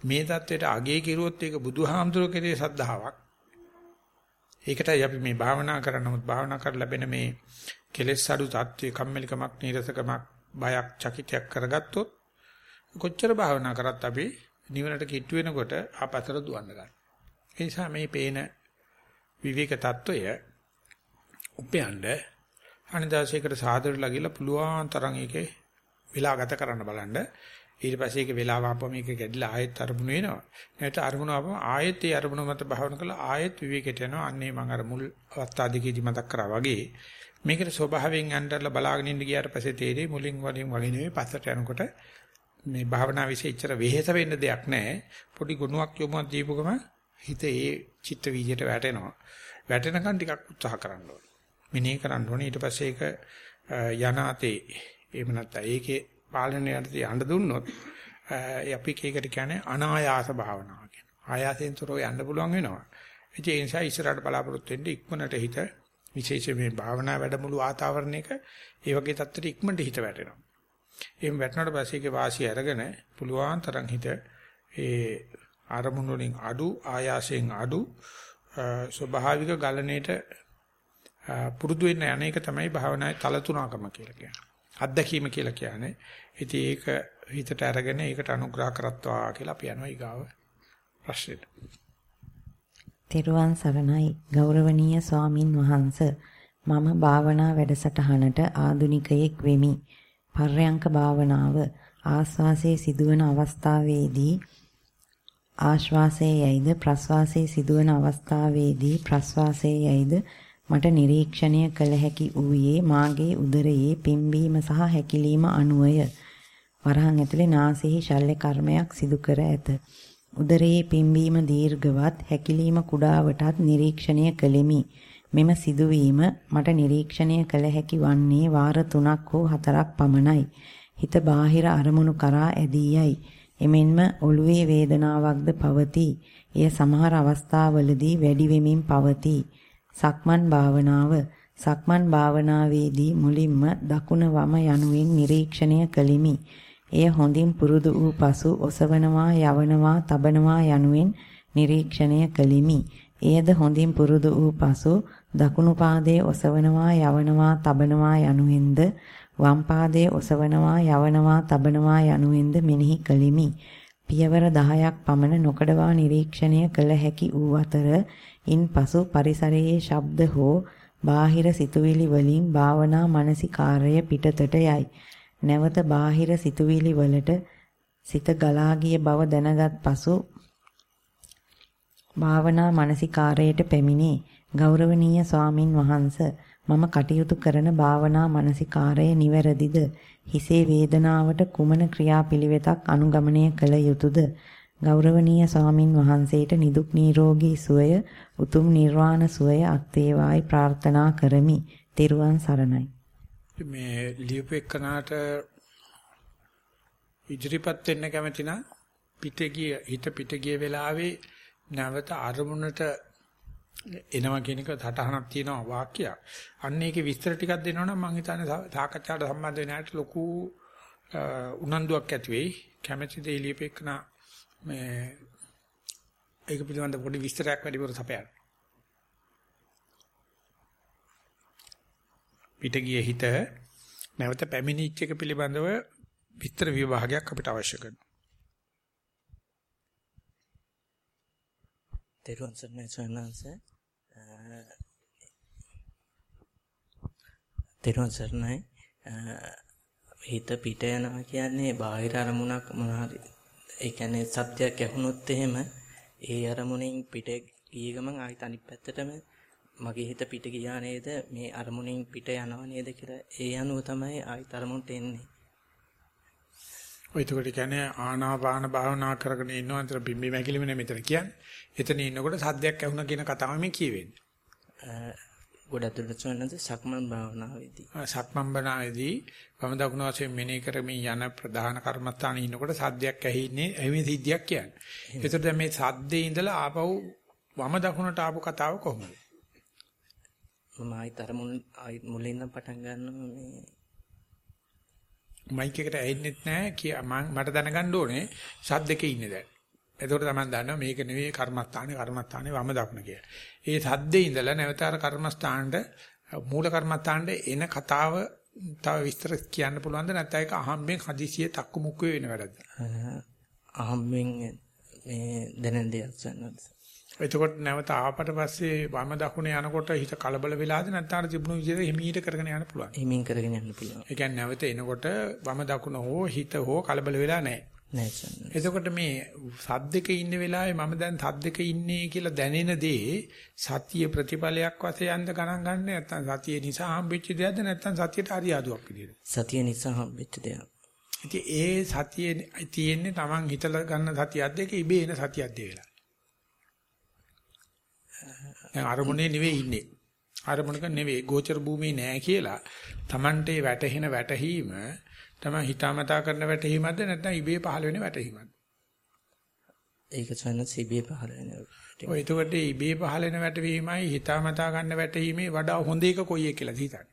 මේ தത്വයට අගේ කිරුවොත් ඒක බුදුහාමුදුරුවෝ කෙරේ සද්ධාාවක්. ඒකටයි අපි මේ භාවනා කරනමුත් භාවනා කර ලැබෙන මේ කෙලෙස් අඩු தત્ත්වයේ කම්මැලිකමක්, නීරසකමක්, බයක්, චකිතයක් කරගත්තොත් කොච්චර භාවනා කරත් අපි නිවනට කිට්ටු වෙනකොට ආපතර දුවන්න ගන්න. ඒ නිසා මේ පේන විවේක తত্ত্বය උපයන්න අනිදාසයකට සාදර ලගිලා පුළුවන් තරම් ඒකේ වෙලා ගත කරන්න බලන්න. ඊට පස්සේ ඒක වෙලාව ආපම මේක ගැඩිලා ආයෙත් අරමුණු වෙනවා. නැත්නම් අරමුණ ආපම ආයෙත් ඒ අරමුණ මත භාවනා කරලා ආයෙත් විවේකයට යනවා. අන්නේ මම අර මුල් අවස්ථාවේදී මතක් කරා වගේ මේකට ස්වභාවයෙන් යන්නලා බලාගෙන ඉන්න ගියාට පස්සේ තේරෙයි මුලින් වලින් වගේ නෙවෙයි පස්සට යනකොට මේ භාවනා વિશે ඉච්චර වෙහෙස වෙන්න දෙයක් නැහැ. පොඩි ගුණයක් යොමුවක් දීපුවම හිත ඒ චිත්ත වීජයට වැටෙනවා. වැටෙනකන් ටිකක් උත්සාහ කරන්න ඕනේ. මෙනෙහි කරන්න ඕනේ. ඊට පස්සේ ඒක යනාතේ එහෙම නැත්නම් ඒකේ පාලනයට යන්න දුන්නොත් අපි ඒකට කියන්නේ අනායාස භාවනාව කියනවා. ආයාසයෙන් තොරව යන්න පුළුවන් වෙනවා. ඒ නිසා ඉස්සරහට බලාපොරොත්තු වෙන්න ඉක්මනට හිත විශේෂයෙන් මේ භාවනා වැඩමුළු වාතාවරණයක ඒ වගේ තත්ත්වෙට ඉක්මනට හිත වැටෙනවා. එහෙම වැටෙනාට පස්සේ ඒකේ වාසිය අරගෙන පුළුවන් තරම් හිත ඒ අරමුණු වලින් අඩු ආයාසයෙන් අඩු ස්වභාවික ගලණයට පුරුදු වෙන්න යන එක තමයි භාවනාවේ තල තුනකම කියලා කියන්නේ. අත්දැකීම කියලා කියන්නේ. ඉතින් ඒක හිතට අරගෙන ඒකට අනුග්‍රහ කරත්වා කියලා අපි යනවා ඊගාව ප්‍රශ්නෙට. තෙරුවන් සරණයි ගෞරවනීය ස්වාමින් වහන්ස මම භාවනා වැඩසටහනට ආදුනිකයෙක් වෙමි. පර්යංක භාවනාව ආස්වාසේ සිදුවන අවස්ථාවේදී ආශ්වාසයේ යයිද ප්‍රශ්වාසයේ සිදුවන අවස්ථාවේදී ප්‍රශ්වාසයේ යයිද මට නිරීක්ෂණය කළ හැකි වූයේ මාගේ උදරයේ පිම්බීම සහ හැකිලීම අනුවය. වරහන් ඇතුලේ නාසයේ ශල්‍ය කර්මයක් සිදු කර ඇත. උදරයේ පිම්බීම දීර්ඝවත් හැකිලීම කුඩාවටත් නිරීක්ෂණය කළෙමි. මෙම සිදුවීම මට නිරීක්ෂණය කළ හැකි වන්නේ වාර 3ක් හෝ 4ක් පමණයි. හිත බාහිර අරමුණු කරා ඇදී යයි. එමෙන්ම ඔළුවේ වේදනාවක්ද පවතී. එය සමහර අවස්ථාවලදී වැඩි වෙමින් පවතී. සක්මන් භාවනාව සක්මන් භාවනාවේදී මුලින්ම දකුණ වම යනුවෙන් නිරීක්ෂණය කළෙමි. එය හොඳින් පුරුදු වූ පසු ඔසවනවා යවනවා තබනවා යනුවෙන් නිරීක්ෂණය කළෙමි. එයද හොඳින් පුරුදු වූ පසු දකුණු පාදයේ ඔසවනවා යවනවා තබනවා යනුවෙන්ද වම් පාදයේ ඔසවනවා යවනවා තබනවා යනුවෙන්ද මෙනෙහි කළෙමි. පියවර 10ක් පමණ නොකඩවා නිරීක්ෂණය කළ හැකි වූ අතර ඉන්පසු පරිසරයේ ශබ්ද හෝ බාහිර සිතුවිලි වලින් භාවනා මානසිකාර්ය පිටතට යයි. නැවත බාහිර සිතුවිලි වලට සිත ගලා ගිය බව දැනගත් පසු භාවනා මානසිකාර්යයට පැමිණේ. ගෞරවනීය ස්වාමින් වහන්සේ මම කටයුතු කරන භාවනා මානසිකාරය නිවැරදිද? හිසේ වේදනාවට කුමන ක්‍රියාපිළිවෙතක් අනුගමනය කළ යුතුද? ගෞරවනීය ස්වාමින් වහන්සේට නිදුක් නිරෝගී සුවය උතුම් නිර්වාණ සුවය අත් වේවායි ප්‍රාර්ථනා කරමි. ත්වන් සරණයි. මේ ලියුප එක්කනාට ඉදිරිපත් වෙන්න කැමති නම් පිටගිය හිත පිටගිය වෙලාවේ නැවත අරමුණට එනවා කියන එක සටහනක් තියෙනවා වාක්‍යයක්. අන්න ඒකේ විස්තර ටිකක් දෙනවනම් මම හිතන්නේ සාකච්ඡාවට සම්බන්ධ වෙන ඇයට ලොකු උනන්දුවක් ඇති වෙයි. කැමැති දේ ලියපෙකන මේ ඒක පිළිබඳ පොඩි විස්තරයක් වැඩිපුර සපයන්න. පිටගිය හිත නැවත පැමිණිච්ච එක පිළිබඳව විස්තර විභාගයක් අපිට අවශ්‍ය කරනවා. තෙරුවන් සරණයි සවනංශ තෙරුවන් සරණයි. හිත පිට යනවා කියන්නේ බාහිර අරමුණක් මොනවාරි ඒ කියන්නේ සත්‍යයක් ඇහුනොත් එහෙම ඒ අරමුණෙන් පිට ගිය ගමන් ආයෙත් අනිත් පැත්තටම මගේ හිත පිට ගියා නේද? මේ අරමුණෙන් පිට යනවා නේද කියලා ඒ අනුව තමයි ආයෙත් අරමුණට එන්නේ. ඔය එතකොට කියන්නේ ආනාපාන භාවනා කරගෙන ඉන්නවා අතර බිම්බි මැකිලිම නෙමෙතන කියන්නේ. එතන ඉන්නකොට සද්දයක් ඇහුණා කියන කතාව මේ කියවෙන්නේ. ගොඩක් දුරට සොයනද සක්මන් භාවනාවේදී. සක්මන් භාවනාවේදී වම දකුණු වශයෙන් මෙනෙහි කරමින් යන ප්‍රධාන කර්මස්ථානයේ ඉන්නකොට සද්දයක් ඇහින්නේ ඇහිමේ සිද්ධියක් කියන්නේ. ඒතර දැන් මේ සද්දේ ඉඳලා ආපහු වම දකුණට ආපු කතාව කොහොමද? මම ආයිත් අර මුල් ආයිත් මුලින්ම පටන් ගන්නවා මේ මයික් එකට ඇහෙන්නෙත් නැහැ මට දැනගන්න ඕනේ සද්දකේ ඉන්නේ දැන්. එතකොට තමයි දන්නවා මේක නෙවෙයි කර්මස්ථානේ කර්මස්ථානේ වම දකුණ කියලා. ඒ සද්දේ ඉඳලා නැවත අර කර්මස්ථානට මූල කර්මස්ථානට එන කතාව තව විස්තර කියන්න පුළුවන්ද නැත්නම් ඒක අහම්බෙන් හදිසියෙ තක්කු මුක්කු වෙන වැඩක්ද? අහම්බෙන් මේ දැනෙන දෙයක් සන්නත්. එතකොට නැවත ආපට පස්සේ වම දකුණ යනකොට හිත කලබල වෙලාද නැත්නම් තිබුණු විදිහට හිමීට කරගෙන යන්න පුළුවන්. හිමින් කරගෙන යන්න පුළුවන්. ඒ කියන්නේ නැවත එනකොට වම දකුණ හෝ හිත හෝ කලබල වෙලා නැහැ. නෑ සන්නත්. එතකොට මේ සද්දක ඉන්න වෙලාවේ මම දැන් සද්දක ඉන්නේ කියලා දැනෙන දේ සතිය ප්‍රතිඵලයක් වශයෙන්ද ගණන් ගන්න නැත්නම් සතිය නිසා හම්බෙච්ච දෙයක්ද නැත්නම් සතියට අරියාදුවක් විදිහට. සතිය නිසා හම්බෙච්ච දෙයක්. ඉතින් ඒ සතියේ තියෙන්නේ Taman හිතලා ගන්න සතියක්ද ඒක ඉබේ එන සතියක්ද කියලා. දැන් අරමුණේ නෙවෙයි ඉන්නේ. අරමුණක නෙවෙයි ගෝචර භූමියේ නෑ කියලා Tamante වැටහෙන වැටහීම තමයි හිතාමතා කරන වැටහීමක්ද නැත්නම් ඉබේ පහළ වෙන වැටහීමක්ද? ඒක සන්න සිබේ පහළ වෙන. ඔය එතකොට ඉබේ පහළ වෙන වැටහීමයි හිතාමතා ගන්න වැටහීමේ වඩා හොඳ එක කොයි එක කියලාද හිතන්නේ?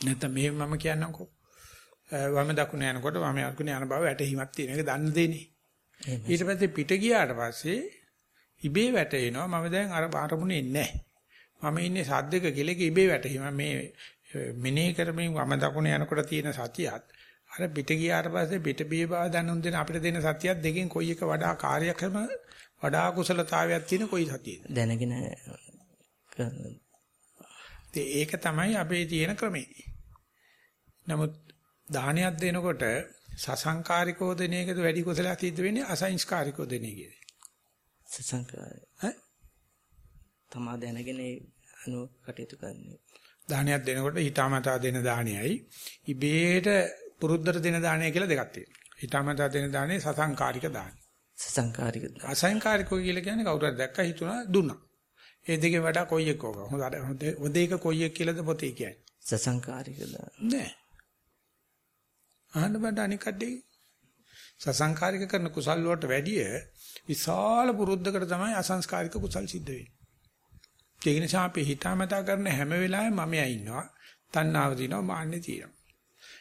නැත්නම් මෙහෙම මම කියන්නම්කෝ. වම දකුණ යනකොට වම දකුණ යන බව වැටහීමක් තියෙන එක දන්න දෙන්නේ. ඊට පස්සේ පිට ගියාට පස්සේ ඉබේ වැටෙනවා මම දැන් අර අරමුණේ නැහැ. මම ඉන්නේ සද්දක කෙලෙක ඉබේ වැටීම මේ මෙනෙහි කරමින් වම දකුණ යනකොට තියෙන සතියත් අර පිට ගියාට පස්සේ පිට බිය බව දැනුම් දෙන අපිට දෙන සතියත් දෙකෙන් කොයි එක වඩා කාර්යක්‍රම වඩා කුසලතාවයක් තියෙන කොයි සතියද දැනගෙන ඒක තමයි අපේ තියෙන ක්‍රමේ. නමුත් දානයක් දෙනකොට සසංකාරිකෝ දෙන එකද වැඩි කුසලයක් සිද්ධ වෙන්නේ අසංස්කාරිකෝ දෙන එකද? සසංකාරය. ඈ? තමා දැනගෙන අනු කටයුතු කරන්නේ. දානයක් දෙනකොට හිතාමතා දෙන දානයයි ඉබේට පුරුද්දට දෙන දානය කියලා දෙකක් තියෙනවා. හිතාමතා දෙන දානේ සසංකාරික දානය. සසංකාරික අසංකාරිකෝ කියලා කියන්නේ කවුරු හරි දැක්ක හිතුණා දුන්නා. ඒ දෙකේ වඩා කොයි එක ඕක? හොඳ හොඳ එක කොයි එක කියලාද පොතේ කියන්නේ? සසංකාරික දාන. නෑ. අහන්න බඩ අනික කඩේ. සසංකාරික කරන කුසල් වලට වැඩිය විශාල පුරුද්දකට තමයි අසංස්කාරික කුසල් සිද්ධ වෙන්නේ. ඒක නිසා අපි හිතාමතා කරන හැම වෙලාවෙම මමයා ඉන්නවා. තණ්හාව දිනවා මාන්නේ තියෙනවා.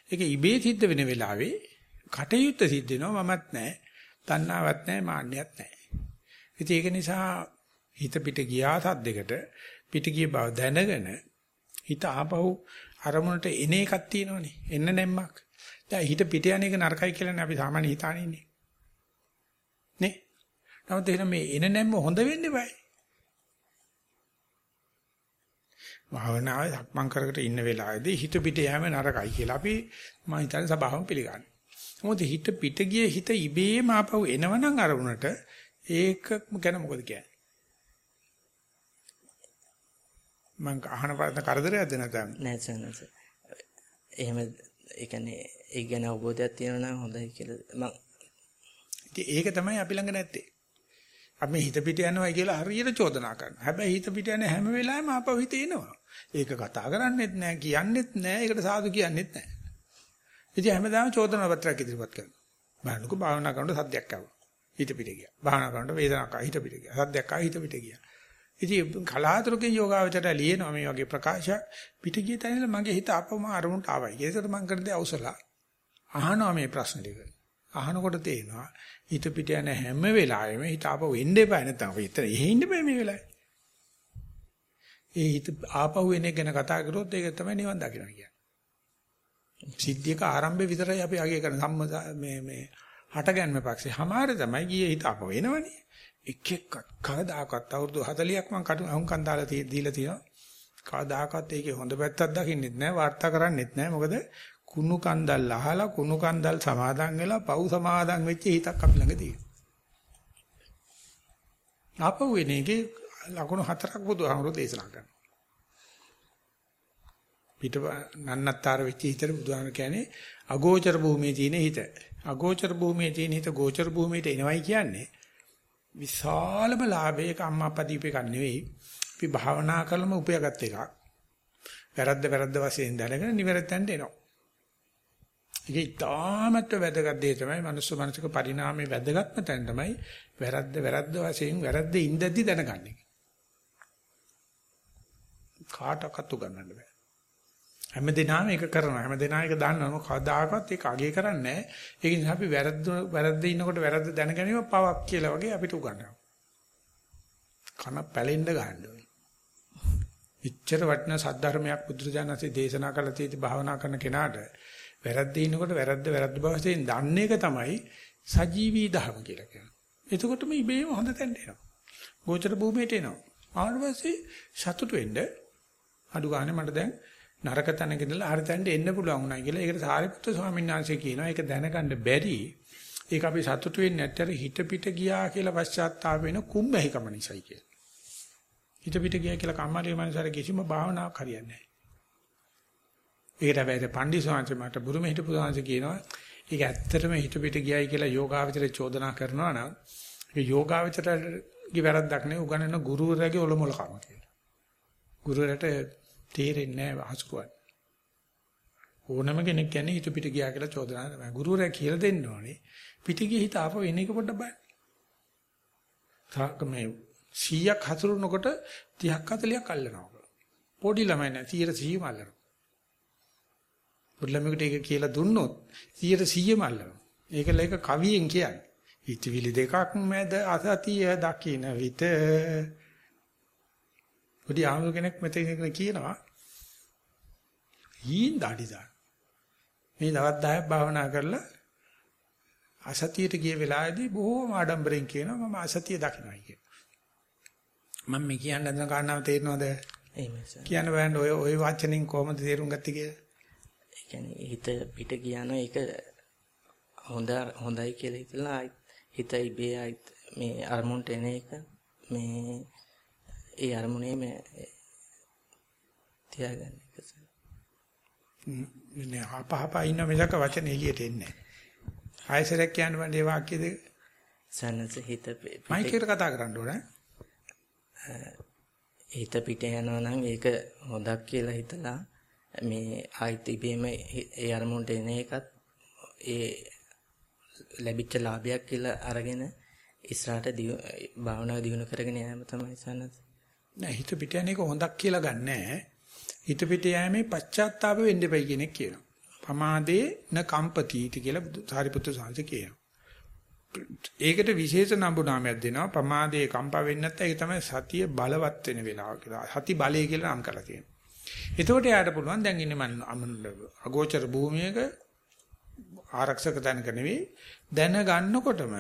ඒක ඉබේ සිද්ධ වෙන වෙලාවේ කටයුත්ත සිද්ධ වෙනවා මමත් නැහැ. තණ්හාවක් නැහැ මාන්නයක් නැහැ. ඉතින් ඒක නිසා හිත පිට ගියා සද්දෙකට පිට ගිය බව දැනගෙන හිත ආපහු අරමුණට එන එකක් තියෙනවනේ. එන්න නැම්මක්. දැන් හිත පිට යන එක නරකයි කියලානේ අපි සාමාන්‍ය හිතානේ ඉන්නේ. නේ? නමුත් එහෙනම් මේ එන නැම්ම හොඳ වෙන්නේ බෑ. භාවනාවේ සක්මන් කරකට ඉන්න වෙලාවේදී හිත පිට යෑම නරකයි කියලා අපි මම හිතන්නේ සබාවම පිළිගන්නවා. මොකද හිත පිට ගියේ හිත ඉබේම ආපහු එනවනම් අරමුණට ඒක ගැන මොකද කියන්නේ? මං අහන පාරට කරදරයක්ද නැත්නම් නෑ සනස. එහෙම ඒ කියන්නේ ඒ ගැන අවබෝධයක් තියෙනවා නම් හොඳයි කියලා මං ඉතින් ඒක තමයි අපි ළඟ නැත්තේ. අපි හිත පිට යනවා කියලා හරියට චෝදනා කරනවා. හැබැයි හිත පිට යන හැම වෙලාවෙම ආපහු හිත එනවා. ඒක කතා කරන්නෙත් නෑ, කියන්නෙත් නෑ, ඒකට සාදු කියන්නෙත් නෑ. ඉතින් හැමදාම චෝදනා පත්‍රයක් ඉදිරිපත් කරනවා. බලන්නකෝ භාවනා කරනකොට සද්දයක් ආවා. හිත පිට ගියා. භාවනා කරනකොට වේදනාවක් ආවා. හිත පිට ගියා. සද්දයක් ආවා. හිත පිට ගියා. ඉතින් කලාතුරකින් යෝගාවචරය ලියනවා මේ වගේ ප්‍රකාශ පිට ගිය තැනල මගේ හිත අපම අරමුණට ආවයි. ඒකට මම කරන දේ අවසලා. අහනවා මේ ප්‍රශ්න ටික. අහනකොට තේනවා හිත පිට යන හැම වෙලාවෙම හිත ආපහු එන්න එපා නැත්නම් අපි එතන එහෙ ඉන්න බෑ මේ වෙලාවේ. ඒ හිත ආපහු එන එක ගැන කතා කරොත් ඒක තමයි නිවන් දකින්න කියන්නේ. සිද්ධියක ආරම්භය විතරයි අපි අගය කරන සම්ම මේ මේ හටගන්ම පක්ෂේ. හමාර තමයි ගියේ හිත ආපහු එනවනේ. එක් එක්ක කවදාකවත් අවුරුදු 40ක් මම කටු අහුම්කන් දාලා දීලා තියෙනවා. කවදාකවත් ඒකේ හොඳ පැත්තක් දකින්නෙත් නැහැ, වාර්තා කරන්නෙත් නැහැ. මොකද කුණු කන්දල් අහලා කුණු කන්දල් සමාදන් වෙලා පව් සමාදන් වෙච්ච හිතක් අපි ළඟ තියෙනවා. ආපහු එන එකේ ලකුණු හතරක් බුදුහාමුදුරෝ දේශනා කරනවා. පිට නන්නත්තර වෙච්ච හිතට බුදුහාමුදුර කියන්නේ අගෝචර භූමියේ තියෙන හිත. අගෝචර භූමියේ තියෙන හිත ගෝචර භූමියට එනවයි කියන්නේ විශාලම ලාභයක අම්මා අප්පා දීප එකක් නෙවෙයි. අපි භාවනා කරලම උපයාගත් එකක්. වැරද්ද වැරද්ද වශයෙන් දැනගෙන නිවැරදින්ට එනවා. ඒක ඉතාමත් වැදගත් දේ තමයි මනුස්ස මනසක පරිණාමයේ වැදගත්ම තැන තමයි වැරද්ද වැරද්ද වශයෙන් වැරද්ද ඉඳද්දි දැනගන්නේ. කාටවත් උගන්නන්න බෑ. හැමදේනම ඒක කරනවා. හැමදේනම ඒක දන්නවා. කවදාකවත් ඒක අගය කරන්නේ නැහැ. ඒක නිසා අපි වැරද්ද වැරද්ද ඉන්නකොට වැරද්ද දැනගැනීම පවක් කියලා වගේ අපිට උගන්වනවා. කන පැලෙන්න ගන්න ඕනේ. ඉච්ඡර වටින සද්ධර්මයක් බුදුරජාණන්සේ දේශනා කළ තියෙති භාවනා කරන කෙනාට වැරද්ද ඉන්නකොට වැරද්ද වැරද්ද බව වශයෙන් දන්නේ එක තමයි සජීවී ධර්ම කියලා කියන්නේ. එතකොටම ඉබේම හොඳ තැනට එනවා. ගෝචර භූමියට එනවා. ආවට පස්සේ සතුටු වෙන්න අඩු ගන්න මට දැන් නරක තැනක ඉඳලා හරි තැනට එන්න පුළුවන් උනායි කියලා. ඒකට සාරිපුත්‍ර ස්වාමීන් වහන්සේ කියනවා ඒක දැනගන්න බැරි. ඒක අපි සතුටු වෙන්නේ නැත්තර හිත පිට ගියා කියලා පශ්චාත්තාප වෙන කුම්බැහිකම නිසායි කියලා. හිත පිට ගියා කියලා කම්මලේ මනසට කිසිම භාවනාවක් හරියන්නේ නැහැ. ඒකට හැබැයි පණ්ඩිත ස්වාමීන් මට බුරුම හිටපු ස්වාමීන් කියනවා ඒක ඇත්තටම හිත පිට ගියයි කියලා යෝගාවචර චෝදනා කරනවා නම් ඒක යෝගාවචරගේ වැරද්දක් නෙවෙයි උගන්වන ගුරුවරයාගේ ඔලොමලකම කියලා. ගුරුවරයාට තේරෙන්නේ නැහැ හසුරුවන්නේ. ඕනම කෙනෙක් කියන්නේ හිත පිට ගියා කියලා චෝදනා තමයි. ගුරුවරයා කියලා දෙන්න ඕනේ. පිට ගිය හිත ආපහු එන එක පොඩ්ඩක් බලන්න. තාකමේ 100ක් හසුරුනකොට 30ක් 40ක් අල්ලනවා. පොඩි ළමයි නෑ 100ම අල්ලනවා. පොඩි ළමයෙකුට ඒක කියලා දුන්නොත් 100ම අල්ලනවා. ඒකල ඒක කවියෙන් කියන්නේ. හිතවිලි දෙකක් මැද අසතිය දකින්න විට පොඩි ආමු කෙනෙක් මෙතන කියනවා හීන් දාඩිදා මේ දවස් 10ක් භාවනා කරලා අසතියට ගිය වෙලාවේදී බොහෝම ආඩම්බරෙන් කියනවා මම අසතිය දකින්නයි කියලා. මම මේ කියන්න හදන කාරණාව තේරෙනවද? එහෙමයි සර්. කියන්න බෑනේ ඔය ඔය වචනෙන් කොහොමද තේරුම් ගත්තේ කියලා? ඒ කියන්නේ හිත පිට ගියාන ඒක හොඳ හොඳයි කියලා හිතලා හිත ඉබේ මේ අරමුණට එන එක මේ ඒ අරමුණේ මේ තියාගන්න එක සර්. නේ අපහප ඉන්න මිසක වචන එළියට එන්නේ නැහැ. ආයසරයක් කියන්න බෑ වාක්‍ය දෙක. සනස හිත මයික් එකට කතා කරන්න ඕනේ. හිත පිට යනවා නම් ඒක හොඳක් කියලා හිතලා මේ ආයිත් ඉබේම ඒ අරමුණට එන එකත් ඒ ලැබිච්ච ලාභයක් කියලා අරගෙන ඉස්සරහට භාවනාව දියුණු කරගෙන යෑම තමයි සනස. නෑ හිත පිට යන එක හොඳක් කියලා ගන්නෑ. හිත පිට යෑමේ පශ්චාත්තාප වෙන්න එපයි කියන එක කියනවා. පමාදේ න කම්පතිටි කියලා සාරිපුත්‍ර සාංශ කියනවා. ඒකට විශේෂ නම්බු නාමයක් දෙනවා. පමාදේ කම්පා වෙන්නේ නැත්නම් ඒක තමයි සතිය බලවත් වෙන වෙලාව කියලා. සති බලය කියලා නම් කරලා තියෙනවා. එතකොට යාට පුළුවන් දැන් ඉන්නේ මම අගෝචර භූමියක ආරක්ෂක තැනක නෙවෙයි දැනගන්නකොටම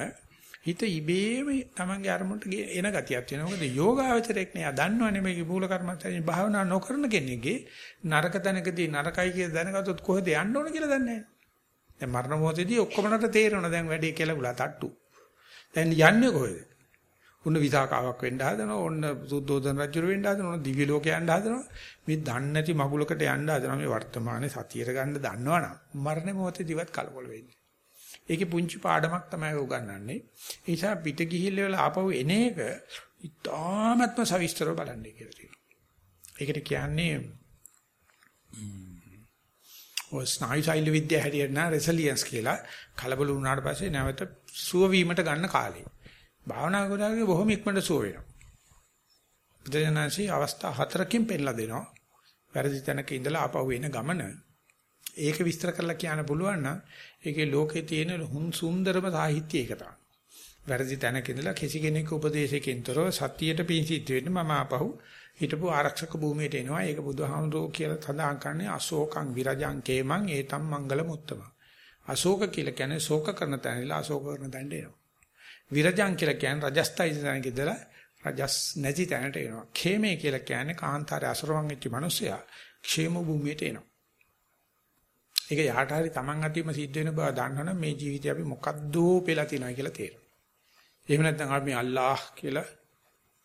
හිත ඉබේම තමන්ගේ අරමුණට එන ගතියක් තියෙනවා. මොකද යෝගාවචරයක් නේ. ආ දන්නවනේ මේකේ මූල කර්මස්ථානේ භාවනා නොකරන කෙනෙක්ගේ නරක තැනකදී නරකයි කියලා දැනගත්තොත් කොහෙද යන්න ඕන කියලා දන්නේ නැහැ. දැන් මරණ මොහොතේදී ඔක්කොමකට තේරෙනවා දැන් වැඩේ කෙලගුලා තට්ටු. දැන් යන්නේ කොහෙද? උන්න විසාකාවක් වෙන්න හදනවා. ඔන්න සුද්ධෝදන රජු වෙන්න හදනවා. ඔන්න දිව්‍ය ලෝකේ යන්න හදනවා. මේ දන්නේ නැති මගුලකට යන්න හදනවා. මේ වර්තමානයේ සතියට ගන්න දන්නවනම් මරණ මොහොතේදීවත් කලබල වෙන්නේ. ඒකේ පුංචි පාඩමක් තමයි උගන්වන්නේ. ඒ නිසා පිට ගිහිල්ලා ආපහු එන එක ඉතාමත්ම සවිස්තරව බලන්නේ කියලා තියෙනවා. ඒකට කියන්නේ ඔය ස්නායු ශෛල විද්‍යාව හැටියට නා රෙසිලියන්ස් කියලා කලබල වුණාට පස්සේ නැවත සුව වීමට ගන්න කාලය. භාවනා කරද්දී බොහොම ඉක්මනට සුව වෙනවා. බුදුරජාණන්සේ අවස්ථා හතරකින් පෙන්නලා දෙනවා. වැරදි තැනක ඉඳලා ආපහු එන ගමන ඒක විස්තර කරලා කියන්න පුළුවන් නම් ඒකේ ලෝකේ තියෙන හුන් සුන්දරම සාහිත්‍ය ඒක තමයි. වැරදි තැනක ඉඳලා කිසි කෙනෙක් උපදේශකෙන් තොරව සතියට පිංසිට වෙන්න මම ආපහු හිටපු ආරක්ෂක භූමියට එනවා. ඒක බුදුහාමුදුරුවෝ කියලා සඳහන් කරන්නේ අශෝකං විරජං කේමං ඒතම් මංගල මුත්තම. අශෝක කියලා කියන්නේ ශෝක කරන තැනilla අශෝක කරන තැනට එනවා. විරජං කියලා කියන්නේ රජස්තයි තැනක ඉඳලා රජස් නැති තැනට එනවා. ඛේමේ කියලා කියන්නේ කාන්තාරය අසරවන් වෙච්ච මිනිසයා ക്ഷേම භූමියට එනවා. ඒක යහට හරි Taman අතීම සිද්ධ වෙන බව දන්නවනම් මේ ජීවිතේ අපි මොකද්ද පෙලා තියනවා කියලා තේරෙනවා. එහෙම නැත්නම් අපි අල්ලාහ් කියලා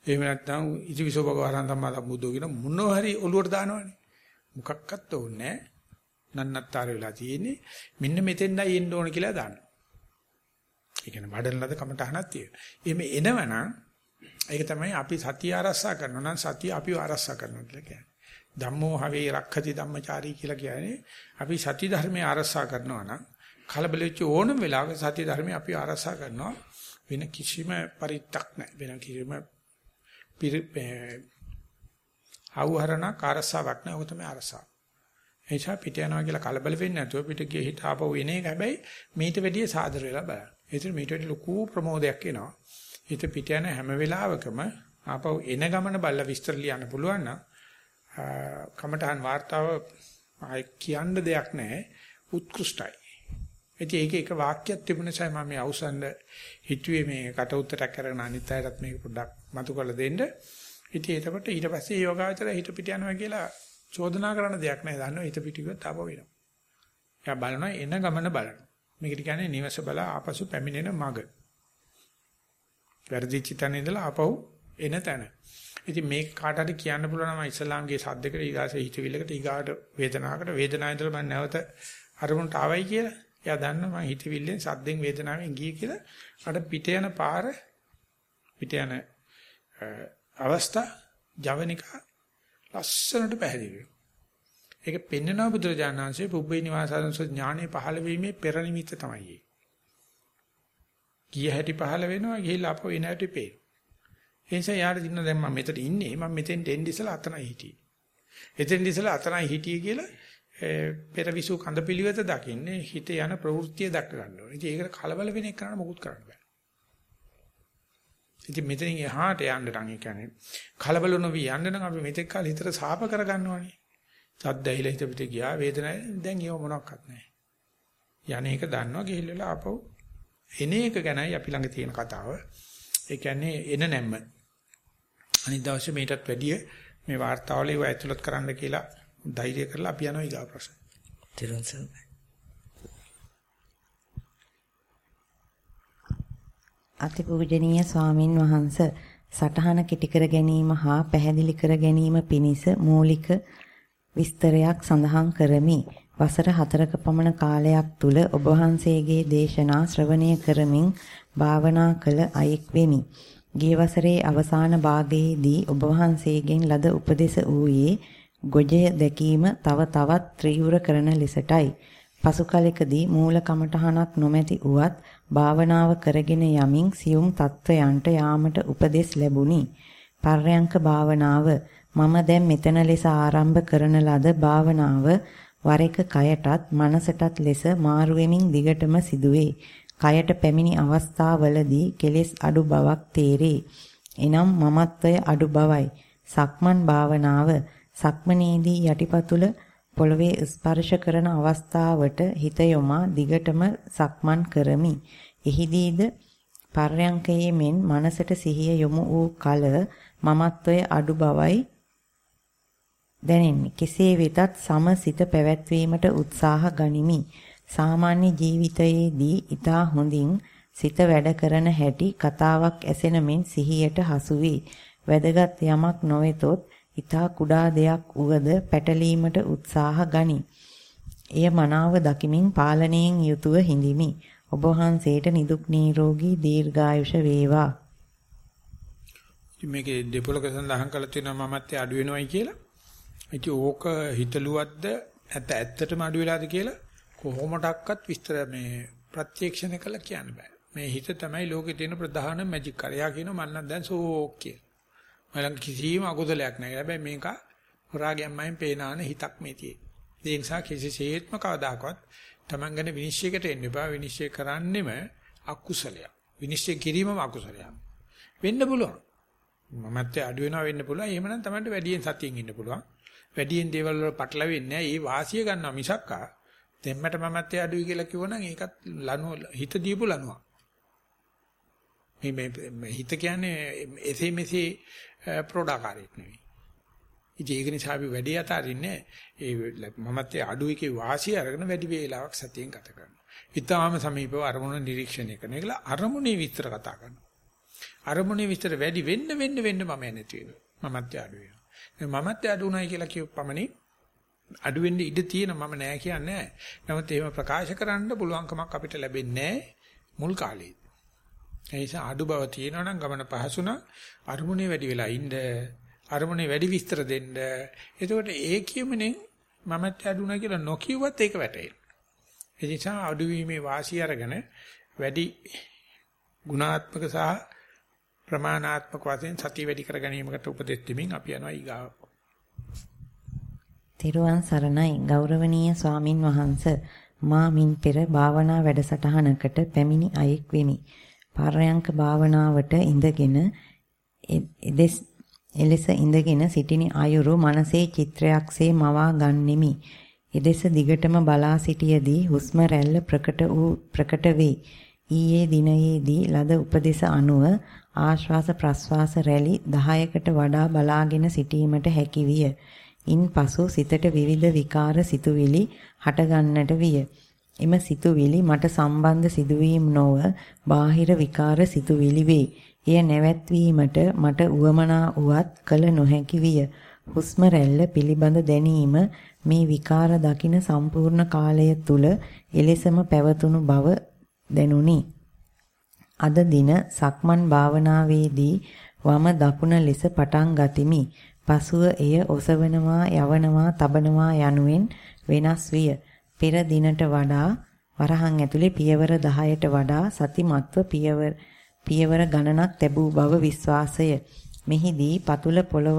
එහෙම නැත්නම් ඉතිවිසෝ භගවරන් සම්මා සම්බුද්ධෝ කියන මොනවා හරි ඔලුවට දානවනේ. මොකක්වත් ඕනේ නන්නත්තර වෙලා තියෙන්නේ මෙන්න මෙතෙන්දයි එන්න ඕන කියලා දාන්න. ඒ කියන්නේ වඩන ලද කමටහනක් තියෙනවා. එහෙම එනවනම් ඒක තමයි අපි සතිය ආරස්සා කරනවා නම් සතිය අපිව ආරස්සා කරනවා කියලා කියන්නේ. ධම්මෝ හවේ රක්ඛති ධම්මචාරී කියලා කියන්නේ අපි සති ධර්මයේ ආරස්සා කරනවා නම් කලබල වෙච්ච ඕනම වෙලාවක සති ධර්මයේ අපි ආරස්සා කරනවා වෙන කිසිම පරිත්තක් නැහැ. වෙන කිසිම අවහරණක් ආරස්සාවක් නැහැ. ඔක තමයි ආරස්සාව. එනිසා පිට යනවා කියලා කලබල වෙන්නේ නැතුව පිට ගිය හිත ආපහු එන එක හැබැයි මීට වැඩිය සාදර වෙලා බලන්න. ඒතර මීට වැඩිය ලොකු ප්‍රමෝදයක් එනවා. හිත පිට යන හැම වෙලාවකම ආපහු එන ගමන බල්ල විස්තර ලියන්න පුළුවන් නම් කමඨහන් වார்த்தාව කියන්න දෙයක් නැහැ උත්කෘෂ්ටයි. ඉතින් ඒක එක වාක්‍යයක් තිබුණ නිසා මම මේ අවසන් හිතුවේ මේ කට උත්තරයක් කරගෙන අනිත් අයටත් මේක පොඩ්ඩක් මතු කරලා දෙන්න. ඉතින් එතකොට ඊට පස්සේ යෝගාචර හිත පිට යනවා කියලා චෝදනා කරන දෙයක් නැහැ. දන්නවා හිත පිටිව තව වෙනවා. එයා බලනවා එන ගමන බලනවා. මේකට කියන්නේ නිවස බල ආපසු පැමිණෙන මග. වැරදි චිතන ඉඳලා ආපහු එන තැන. ඉතින් මේක කාට හරි කියන්න පුළුවන් නම් ඉස්ලාම්ගේ සද්දකට ඊගාසේ හිතවිල්ලකට ඊගාට වේදනාවකට වේදනාවෙන් ඉඳලා මම නැවත අරමුණට ආවයි කියලා. එයා දන්නවා මම හිතවිල්ලෙන් සද්දෙන් වේදනාවෙන් ගියේ කියලා. අර පිට යන පාර පිට යන අවස්ථා ජවනිකා ලස්සනට පැහැදිලි වෙනවා. ඒක පෙන්වනවා බුදුරජාණන් වහන්සේ පුබ්බේ නිවාසාරංශ ඥානෙ පහළ වීමේ පෙර නිමිත්ත තමයි ඒ. ගිය හැටි පහළ වෙනවා ගිහිල්ලා අපෝ එන හැටි පේන. ඒ නිසා යාට දින්න දැන් මම මෙතන ඉන්නේ මම මෙතෙන්ට එන්න ඉස්සලා අතනයි හිටියේ. එතෙන් ඉස්සලා අතනයි හිටියේ කියලා පෙරවිසු කඳ පිළිවෙත දකින්නේ හිත යන ප්‍රවෘත්තිය දක්ව ගන්න ඕනේ. ඉතින් ඒකට කලබල වෙන එක කරන්න මොකුත් කරන්න බෑ. ඉතින් මෙතනින් එහාට යන්න නම් ඒ කියන්නේ කලබල නොවි යන්න නම් අපි මෙතෙක් කාල හිතට සාප කරගන්නවනේ. සද්ද ඇහිලා හිත පිට ගියා වේදනায় දැන් ඒව මොනවත් නැහැ. යන්නේ ඒක දන්නවා ගිහිල්ලා ආපහු එන එක ගැනයි අපි ළඟ තියෙන කතාව. ඒ කියන්නේ එන නැම්ම. අනිත් දවසේ මේකටත් වැඩිය මේ වார்த்தාවල ඒව ඇතුළත් කරන්න කියලා ධෛර්ය කරලා අපි යනවා ඊගා ප්‍රශ්න. තිරුවන් අතිපූජනීය ස්වාමින් වහන්ස සටහන කිටි කර ගැනීම හා පැහැදිලි කර ගැනීම පිණිස මූලික විස්තරයක් සඳහන් කරමි. වසර 4ක පමණ කාලයක් තුල ඔබ වහන්සේගේ දේශනා ශ්‍රවණය කරමින් භාවනා කළ අයෙක් වෙමි. ගිය වසරේ අවසාන භාගයේදී ඔබ වහන්සේගෙන් ලද උපදෙස ඌයේ ගොජය දැකීම තව තවත් ත්‍රිවුර කරන ලෙසටයි. පසු කලෙකදී මූල කමඨහනක් නොමැති උවත් භාවනාව කරගෙන යමින් සියුම් තත්වයන්ට යාමට උපදෙස් ලැබුණි. පර්යංක භාවනාව මම දැන් මෙතන ලෙස ආරම්භ කරන ලද භාවනාව වර එක කයටත් මනසටත් ලෙස මාරු වෙමින් දිගටම සිදුවේ. කයට පැමිණි අවස්ථාවලදී කෙලෙස් අඩු බවක් තේරේ. එනම් මමත්වය අඩු බවයි. සක්මන් භාවනාව සක්මනේදී යටිපතුල පොළවේ ස්පර්ශ කරන අවස්ථාවට හිත යොමා දිගටම සක්මන් කරමි. එහිදීද පර්යංකයේ මෙන් මනසට සිහිය යොමු වූ කල මමත්වයේ අඩු බවයි දැනෙන්නේ. කෙසේ වෙතත් සමසිත පැවැත්වීමට උත්සාහ ගනිමි. සාමාන්‍ය ජීවිතයේදී ඊටා හොඳින් සිත වැඩ කරන හැටි කතාවක් ඇසෙන මෙන් සිහියට හසු වේ. වැදගත් යමක් නොවෙතොත් ඊතා කුඩා දෙයක් උවද පැටලීමට උත්සාහ ගනි. එය මනාව දකිමින් පාලනයෙන් යුතුව හිඳිමි. ඔබ වහන්සේට නිදුක් නිරෝගී දීර්ඝායුෂ වේවා. මේකේ දෙපොලක සඳහන් කරලා තියෙනවා මමත් අඩු වෙනවයි කියලා. ඉතින් ඕක හිතලුවද්ද ඇත්ත ඇත්තටම අඩු වෙලාද කියලා කොහොමඩක්වත් විස්තර මේ ප්‍රත්‍යක්ෂණය කළා කියන්න බෑ. මේ හිත තමයි ලෝකේ තියෙන ප්‍රධාන මැජික් කරයා කියනවා මම නම් දැන් සෝක් කියලා. මලං කිසිම අකුසලයක් නැහැ. හැබැයි මේක හොරාගැම්මෙන් පේනාන හිතක් මේ තියෙන්නේ. ඒ නිසා කිසිසේත්ම කවදාකවත් Taman ගැන විනිශ්චයකට එන්න එපා. විනිශ්චය කරන්නෙම අකුසලයක්. විනිශ්චය කිරීමම අකුසලයක්. වෙන්න පුළුවන්. මමත් අඩු වෙනවා වෙන්න පුළුවන්. එහෙමනම් Tamanට වැඩියෙන් සතියෙන් ඉන්න පුළුවන්. වැඩියෙන් දේවල් වල පටලවෙන්නේ නැහැ. ඒ වාසිය ගන්නවා මිසක්කා දෙම්මට මමත් අඩුයි කියලා කිව්වනම් ඒකත් ලනුව හිත දීපු ලනුවක්. මේ හිත කියන්නේ එසේ මෙසේ ප්‍රෝඩාකාරයක් නෙවෙයි. ඉතින් ඒක නිසා අපි වැඩි අතාරින්නේ ඒ මමත් ඒ අඩු එකේ වාසිය අරගෙන වැඩි වේලාවක් සතියෙන් ගත කරනවා. ඊටාම සමීපව අරමුණ නිරීක්ෂණය කරන එක අරමුණේ විස්තර කතා කරනවා. අරමුණේ විස්තර වැඩි වෙන්න වෙන්න වෙන්න මම නැති වෙනවා. මමත් අඩු වෙනවා. මමත් අඩු උනායි කියලා කියව පමණින් අඩු වෙන්න ඉඩ තියෙන මම නෑ කියන්නේ නෑ. නමුත් එහෙම ප්‍රකාශ කරන්න පුළුවන්කමක් අපිට ලැබෙන්නේ මුල් කාලේ. ඒ නිසා අඩු බව තියෙනවා නම් ගමන පහසු නම් අරමුණේ වැඩි වෙලා ඉන්න අරමුණේ වැඩි විස්තර දෙන්න. එතකොට ඒ කියමනේ මමත් අඩුනා කියලා නොකියුවත් ඒක වැටේනවා. ඒ නිසා අඩුවීමේ වාසිය අරගෙන වැඩි ගුණාත්මක සහ ප්‍රමාණාත්මක වශයෙන් සතිය වැඩි කර ගැනීමකට උපදෙස් දෙමින් අපි යනවා ඊගාව. තිරුවන් සරණයි ගෞරවනීය ස්වාමින් වහන්ස මා මින් පෙර භාවනා වැඩසටහනකට පැමිණි අයෙක් වෙමි. පරයන්ක භාවනාවට ඉඳගෙන එදෙස් එලෙස ඉඳගෙන සිටින අයුරු මනසේ චිත්‍රයක්සේ මවා ගන්නෙමි. එදෙස දිගටම බලා සිටියේදී හුස්ම රැල්ල ප්‍රකට වූ ප්‍රකට වේ. ඊයේ දිනයේදී ලද උපදේශ අනුව ආශ්වාස ප්‍රශ්වාස රැලි 10කට වඩා බලාගෙන සිටීමට හැකි විය. ඉන්පසු සිතට විවිධ විකාර සිතුවිලි හටගන්නට විය. එම සිතුවිලි මට සම්බන්ධ සිදුවීම් නොව බාහිර විකාර සිතුවිලි වේ. එය නැවැත්වීමට මට උවමනා වුවත් කල නොහැකි විය. හුස්ම රැල්ල පිළිබඳ දැනීම මේ විකාර දකින සම්පූර්ණ කාලය තුල එලෙසම පැවතුණු බව දැනුනි. අද දින සක්මන් භාවනාවේදී වම දකුණ ලෙස පටන් ගතිමි. පසුව එය ඔසවනවා යවනවා තබනවා යනුවෙන් වෙනස් විය. පෙර දිනට වඩා වරහන් ඇතුලේ පියවර 10ට වඩා සතිමත්ව පියවර පියවර ගණනක් ලැබූ බව විශ්වාසය. මෙහිදී පතුල පොළව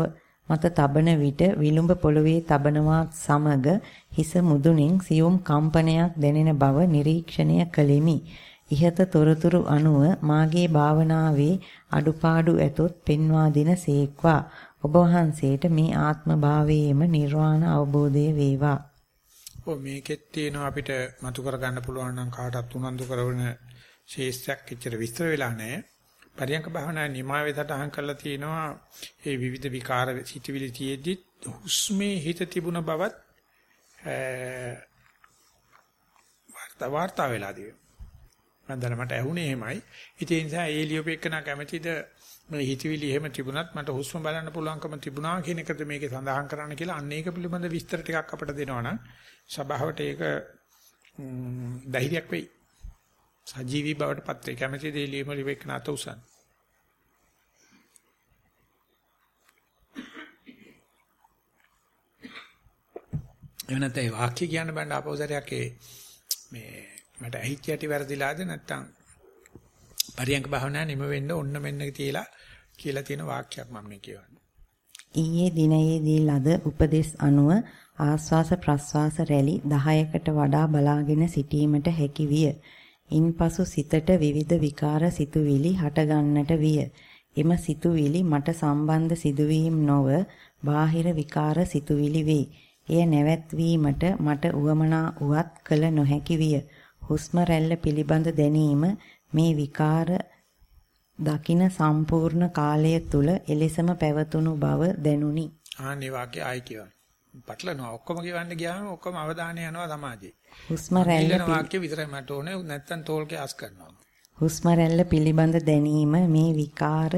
මත තබන විට විලුඹ පොළවේ තබනවා සමග හිස මුදුනින් සියුම් කම්පනයක් දැනෙන බව නිරීක්ෂණය කළෙමි. ইহත තොරතුරු අනුව මාගේ භාවනාවේ අඩුපාඩු ඇතොත් පෙන්වා දින සේක්වා ඔබ වහන්සේට මේ ආත්ම භාවයේම නිර්වාණ අවබෝධය වේවා. ඔව් මේකෙත් තියෙනවා අපිට මතු කර ගන්න පුළුවන් නම් කාටත් උනන්දු කරන ශේෂ්ත්‍යක් එච්චර විස්තර වෙලා නැහැ. පරියංක භාවනා නිමාවේ සටහන් කරලා තියෙනවා ඒ විවිධ විකාර සිටිවිලි තියේදී හුස්මේ හිත තිබුණ බවත් වාර්තා වාර්තා වෙලා තියෙනවා. මම දැන් මට ඇහුනේ එහෙමයි. ඉතින් ඒ නිසා ඒ ලියුපෙකන කැමැතිද මේ හිතවිලි එහෙම තිබුණත් මට හුස්ම බලන්න පුළුවන්කම තිබුණා කියන එකද මේකේ සඳහන් කරන්න කියලා අන්න ඒක පිළිබඳ විස්තර ටිකක් අපිට දෙනවනම් සභාවට ඒක ධෛර්යයක් වෙයි. සජීවී බවට පත් වේ. කැමැති දේ ලියම ලිවෙක නැත උසන්. එවනත් ඒ වාක්‍ය කියන්න බෑ ආපෞසරයක් මේ මට ඇහිච්ච යටි වැරදිලාද නැත්තම් පරියංග භාවනා නිම වෙන්න ඔන්න මෙන්න තියලා කියලා තියෙන වාක්‍යයක් මම මේ කියවන්නේ. ඊයේ දිනයේදී ලද උපදේශ අනුව ආස්වාස ප්‍රස්වාස රැලි 10කට වඩා බලාගෙන සිටීමට හැකි විය. ඉන්පසු සිතට විවිධ විකාර සිතුවිලි හටගන්නට විය. එම සිතුවිලි මට සම්බන්ධ සිදුවීම් නොව බාහිර විකාර සිතුවිලි වේ. එය නැවැත්වීමට මට උවමනා උවත් කළ නොහැකි විය. හුස්ම රැල්ල පිළිබඳ දැනීම මේ විකාර දකින සම්පූර්ණ කාලය තුල එලෙසම පැවතුණු බව දැනුනි. ආන්නේ වාක්‍ය ආයි කියවන්න. පටලනවා ඔක්කොම කියවන්න ගියාම ඔක්කොම අවධානය යනවා සමාජයේ. හුස්ම රැල්ල වාක්‍ය විතරයි මට ඕනේ නැත්තම් තෝල්කේ අස් කරනවා. හුස්ම රැල්ල පිළිබඳ දැනීම මේ විකාර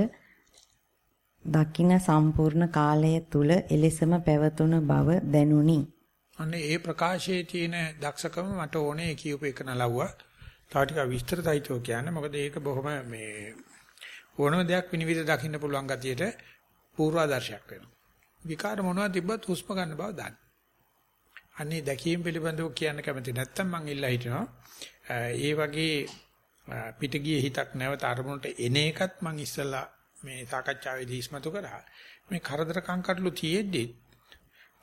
දකින සම්පූර්ණ කාලය තුල එලෙසම පැවතුණු බව දැනුනි. අනේ ඒ ප්‍රකාශයේ තියෙන දක්ෂකම මට ඕනේ කියූප එක නලවුවා. තව ටික විස්තරයිතෝ කියන්නේ මොකද ඒක බොහොම මේ ඕනම දෙයක් විනිවිද දකින්න පුළුවන් ගතියට පූර්වාදර්ශයක් වෙනවා. විකාර මොනවද තිබ්බත් හුස්ම ගන්න බව දන්න. අනේ දැකීම පිළිබඳව කියන්න කැමති නැත්තම් මං ඉල්ලා හිටිනවා. ඒ වගේ පිටගියේ හිතක් නැවත අරමුණට එන එකත් මං ඉස්සලා මේ සාකච්ඡාවේදී ඉස්මතු කරා. මේ කරදර කංකටලු තියෙද්දි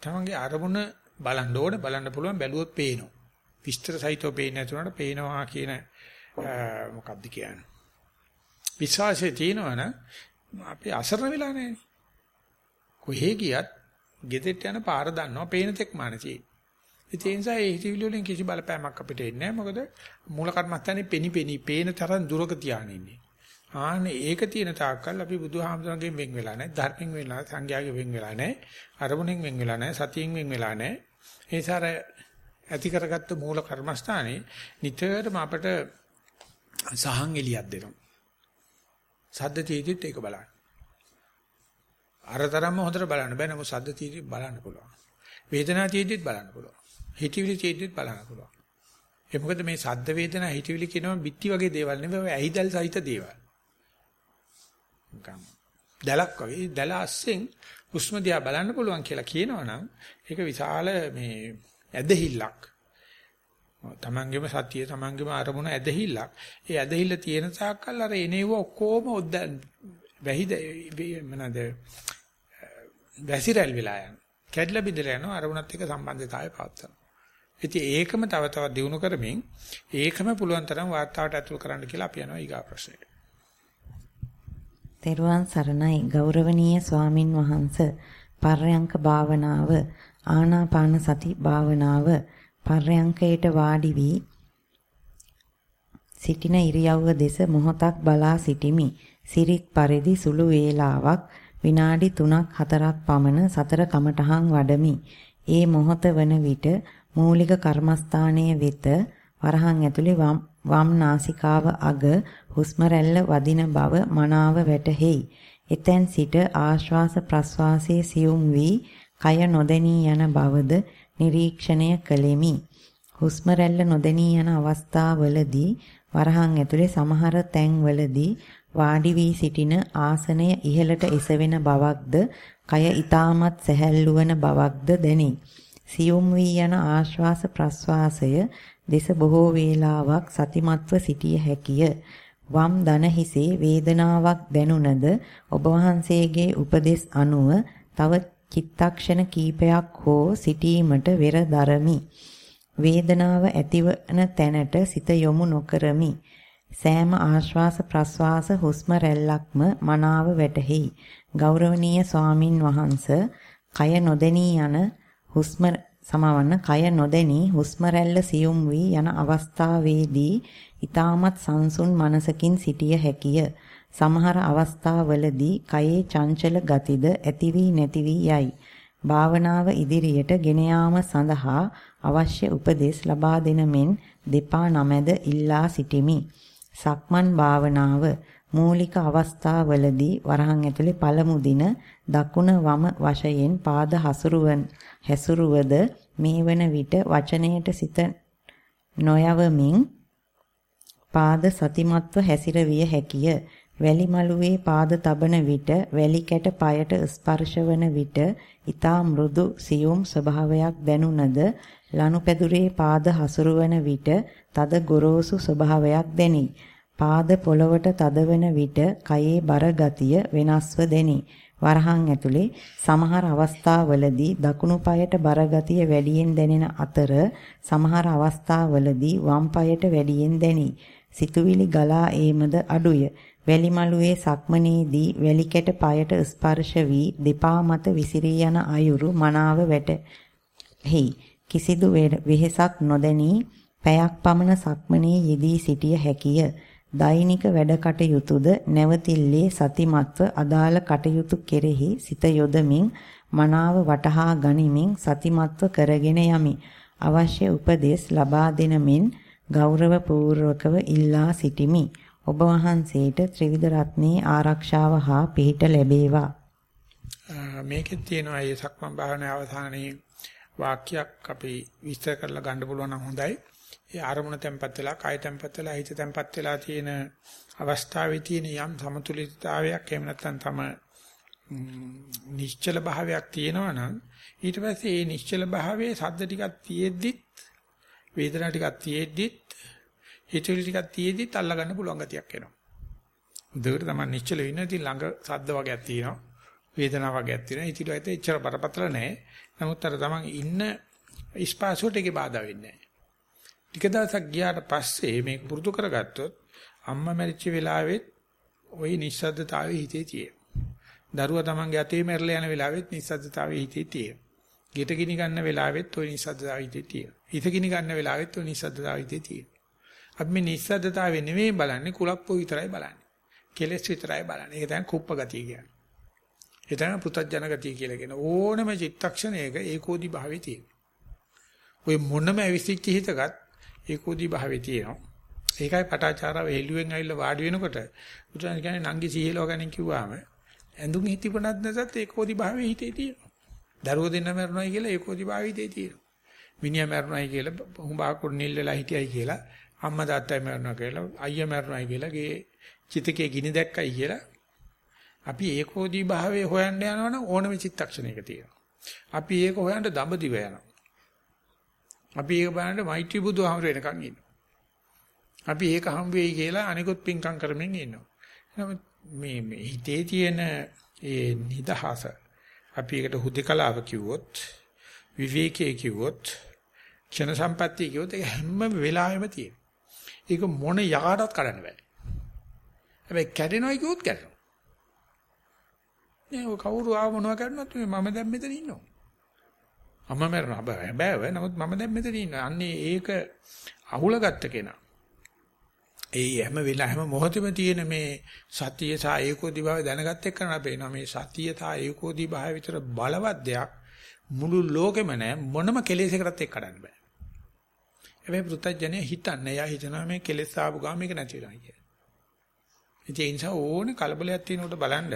තමන්ගේ අරමුණ බලන්න ඕනේ බලන්න පුළුවන් බැලුවොත් පේනවා. විස්තර සහිතව පේන්නේ නැතුනට පේනවා කියන මොකක්ද කියන්නේ. විශ්වාසය තියෙනවනම් අපි අසරණ වෙලා නැහැ. කොහේ ගියත් ගෙදෙට්ට යන පාර දන්නවා පේන තෙක් මානසිකයි. ඒ නිසා ඒ හිතවිලි වලින් කිසි බලපෑමක් අපිට එන්නේ නැහැ. මොකද මූල කර්මස්ථානේ පෙනි පෙනි පේන තරම් දුරක තියාගෙන ඉන්නේ. ආනේ ඒක තියෙන තාක්කල් අපි බුදුහාමුදුරන්ගෙන් වෙන් වෙලා නැහැ. ධර්මයෙන් වෙලා සංඝයාගෙන් වෙන් වෙලා නැහැ. අරමුණෙන් වෙන් වෙලා නැහැ. සතියෙන් වෙන් වෙලා නැහැ. ඒ සාර ඇති කරගත්ත මූල කර්මස්ථානේ නිතරම අපට සහන් එලියක් දෙනවා. සද්ද තීතිත් ඒක බලන්න. අරතරම්ම හොඳට බලන්න බෑ නමුත් සද්ද තීතිත් බලන්න පුළුවන්. වේදනා තීතිත් බලන්න පුළුවන්. හිතවිලි තීතිත් බලන්න පුළුවන්. ඒ මොකද මේ සද්ද වේදනා හිතවිලි කියනවා බිත්ති වගේ දේවල් නෙවෙයි ඔය ඇහිදල් සහිත දේවල්. දැලක් වගේ දැල අස්සෙන් හුස්ම දිහා බලන්න පුළුවන් කියලා කියනවනම් ඒක විශාල මේ ඇදහිල්ලක්. තමන්ගේම සතිය තමන්ගේම අරමුණ ඇදහිල්ලක්. ඒ ඇදහිල්ල තියෙන තාක්කල් අර එනේව ඔක්කොම ඔද්ද වැහිද මනද වැසිරල් වෙලා යන. කැඩලා බිඳලා යනවා අරමුණත් එක්ක සම්බන්ධතාවය පවත්වනවා. ඉතින් ඒකම තව තවත් දියුණු කරමින් ඒකම පුළුවන් තරම් වාර්තාවට ඇතුල් කරන්න කියලා අපි යනවා ඊගා ප්‍රශ්නෙට. තෙරුවන් සරණයි ගෞරවනීය ස්වාමින් වහන්ස පර්යංක භාවනාව ආනාපාන සති භාවනාව පර්යංකයට වාඩි වී සිටින ඉරියව්ව දෙස මොහොතක් බලා සිටිමි. සිරිත් පරිදි සුළු වේලාවක් විනාඩි 3ක් 4ක් පමණ සතර කමඨහන් වඩමි. ඒ මොහොත වන විට මූලික කර්මස්ථානයේ වෙත වරහන් ඇතුලේ වම් නාසිකාව අග හුස්ම රැල්ල වදින බව මනාව වැටහෙයි. එතෙන් සිට ආශ්වාස ප්‍රශ්වාසයේ සියුම් වී කය නොදෙනී යන බවද නිරීක්ෂණය කළෙමි. හුස්ම රැල්ල නොදෙනී යන අවස්ථාවවලදී වරහන් ඇතුලේ සමහර තැන්වලදී වාඩි වී සිටින ආසනය ඉහළට එසවෙන බවක්ද කය ඊටමත් සැහැල්ලු වන බවක්ද දැනේ. සියුම් වී යන ආශ්වාස ප්‍රශ්වාසය දෙස බොහෝ වේලාවක් සතිමත්ව සිටිය හැකිය. වම් දන හිසේ වේදනාවක් දැනුණද ඔබ වහන්සේගේ උපදෙස් අනුව තව චිත්තක්ෂණ කීපයක් හෝ සිටීමට වෙර දරමි. වේදනාව ඇතිවන තැනට සිත යොමු නොකරමි. සෑම ආශ්වාස ප්‍රශ්වාස හුස්ම රැල්ලක්ම මනාව වැටහෙයි. ගෞරවනීය ස්වාමින් වහන්ස කය නොදෙනී යන හුස්ම සමවන්න කය නොදෙනී හුස්ම රැල්ල සියුම් වී යන අවස්ථාවේදී ඊටමත් සංසුන් මනසකින් සිටිය හැකිය. සමහර අවස්ථාවලදී කයේ චංචල ගතිද ඇති වී නැති වී යයි. භාවනාව ඉදිරියට ගෙන සඳහා අවශ්‍ය උපදෙස් ලබා දෙන මෙන් දෙපා නමැද ඉල්ලා සිටිමි. සක්මන් භාවනාව මූලික අවස්ථාවලදී වරහන් ඇතුලේ පළමු දින දකුණ වම වශයෙන් පාද හසුරුවන් හැසුරුවද මේ වන විට වචනයට සිත නොයවමින් පාද සතිමත්ව හැසිරවිය හැකිය. වැලි මළුවේ පාද තබන විට වැලි කැට পায়ට ස්පර්ශවන විට ඊතා මෘදු සියුම් ස්වභාවයක් දැනුණද ලනුපැදුරේ පාද හසුරුවන විට තද ගොරෝසු ස්වභාවයක් දැනේ. පාද පොළවට තදවන විට කයේ බර ගතිය වෙනස්ව දැනේ. වරහන් ඇතුලේ සමහර අවස්ථාවලදී දකුණු පායට බර ගතිය වැඩියෙන් දැනෙන අතර සමහර අවස්ථාවලදී වම් පායට වැඩියෙන් දැනේ. සිතුවිලි ගලා ඒමද අඩුය. වැලි මළුවේ සක්මනේදී වැලි කැට පායට ස්පර්ශ වී දෙපා මත විසිරී යන අයුරු මනාව වැටෙහි. කිසිදු වෙහෙසක් නොදැනී පැයක් පමණ සක්මනේ යෙදී සිටිය හැකිය. දෛනික වැඩ කටයුතුද නැවතිල්ලේ සතිමත්ව අදාළ කටයුතු කෙරෙහි සිත යොදමින් මනාව වටහා ගනිමින් සතිමත්ව කරගෙන යමි. අවශ්‍ය උපදෙස් ලබා දෙන මෙන් ගෞරව පූර්වකව ඉල්ලා සිටිමි. ඔබ වහන්සේට ත්‍රිවිධ රත්නයේ ආරක්ෂාව හා පිහිට ලැබේවා. මේකෙත් තියෙනවා මේ සක්මන් භාවනාවේ අවසානයේ වාක්‍යයක් අපි විස්තර කරලා ගන්න පුළුවන් නම් හොඳයි. ඒ ආරමුණ තැම්පත් වෙලා කාය තැම්පත් වෙලා හිත තැම්පත් වෙලා තියෙන අවස්ථාවේ තියෙන යම් සමතුලිතතාවයක් එහෙම නැත්නම් තම නිශ්චල භාවයක් තියෙනවා නම් ඊට පස්සේ මේ නිශ්චල භාවයේ සද්ද ටිකක් තියෙද්දිත් වේදනා ටිකක් තියෙද්දිත් හිතුවිලි ටිකක් තියෙද්දිත් අල්ලා ගන්න පුළුවන් ගතියක් එනවා. දෙකට තමයි නිශ්චල වෙන්නේ ඉතින් ළඟ සද්ද වගේක් තියෙනවා. වේදනාවක් වගේක් තියෙනවා. ඉතින් ඒත් එච්චර බරපතල නැහැ. නමුත් අර තමන් ඉන්න ස්පාසුවට ඒකේ බාධා වෙන්නේ නැහැ. ටික දවසක් ගියාට පස්සේ මේක පුරුදු කරගත්තොත් අම්මා මැරිච්ච වෙලාවෙත් ওই නිස්සද්දතාවයේ හිතේ තියෙනවා. දරුවා තමන්ගේ අතේ මැරලා යන වෙලාවෙත් නිස්සද්දතාවයේ හිතේ තියෙනවා. ගෙට ගිනි ගන්න වෙලාවෙත් ওই නිස්සද්දතාවයේ හිතේ තියෙනවා. හිත ගිනි ගන්න වෙලාවෙත් ওই නිස්සද්දතාවයේ හිතේ තියෙනවා. අපි මේ නිස්සද්දතාවයේ නෙමෙයි බලන්නේ කුලප්පෝ විතරයි බලන්නේ. කෙලස් විතරයි බලන්නේ. ඒක තමයි කුප්ප ගතිය කියන්නේ. ඒ තමයි පුතත්ජන ගතිය කියලා කියන ඕනම චිත්තක්ෂණයක ඒකෝදි භාවයේ තියෙනවා. ඔය මොනම ඇවිසිච්ච හිතකත් ඒකෝදි භාවයේ තියෙනවා. ඒකයි පටාචාරාව හෙළුවෙන් ඇවිල්ලා වාඩි වෙනකොට බුදුන් කියන්නේ නංගි සීහලව ගැන කිව්වාම ඇඳුම් හිතිපුණත් නැසත් ඒකෝදි භාවයේ හිතේ තියෙනවා. දරුවෝ දෙන්න මරණයි කියලා ඒකෝදි භාවයේ හිතේ තියෙනවා. මිනිහා මරණයි කියලා හුඹා කුරුනිල් වෙලා හිටියයි කියලා අම්මා තාත්තයි මරණා කියලා අයියා මරණයි කියලා ගේ චිතකේ ගිනි දැක්කයි කියලා අපි ඒකෝදී භාවයේ හොයන්න යනවනම් ඕනම චිත්තක්ෂණයක තියෙනවා. අපි ඒක හොයන්න දඹදිව යනවා. අපි ඒක බලන්න මෛත්‍රී බුදුහාමර වෙනකන් ඉන්නවා. අපි ඒක හම් වෙයි කියලා අනිකුත් පිංකම් කරමින් ඉන්නවා. නමුත් මේ මේ හිතේ තියෙන ඒ නිදහස අපි ඒකට හුදකලාව කිව්වොත් විවේකයේ කිව්වොත් ක්ෂණ සම්පත්තිය කිව්වොත් ඒක හැම වෙලාවෙම තියෙනවා. ඒක මොන යකාටවත් කඩන්න බෑ. හැබැයි කැඩෙනවා කිව්වොත් කැඩෙනවා. නේ ඔය කවුරු ආව මොනවා කරනවත් මම දැන් මෙතන ඉන්නවා. අම්මා මරනවා බෑ නමුත් මම දැන් මෙතන ඉන්නවා. අන්නේ ඒක අහුලගත්ත කෙනා. ඒ හැම වෙලාව හැම මොහොතෙම තියෙන මේ සතිය සහ ඒකෝදි භාවය දැනගත් එක්කන අපේනවා මේ සතිය සහ ඒකෝදි භාවය විතර බලවත් දෙයක් මුළු ලෝකෙම නෑ මොනම කෙලෙසයකටත් එක්ක කඩන්න බෑ. හැබැයි පෘථජ්ජනය හිතන්නේ යා හිතනවා මේ කෙලෙස් ආපු ගාම මේක නැති වෙනවා කියලා. ඒ නිසා ඕනේ කලබලයක් තියෙනකොට බලන්න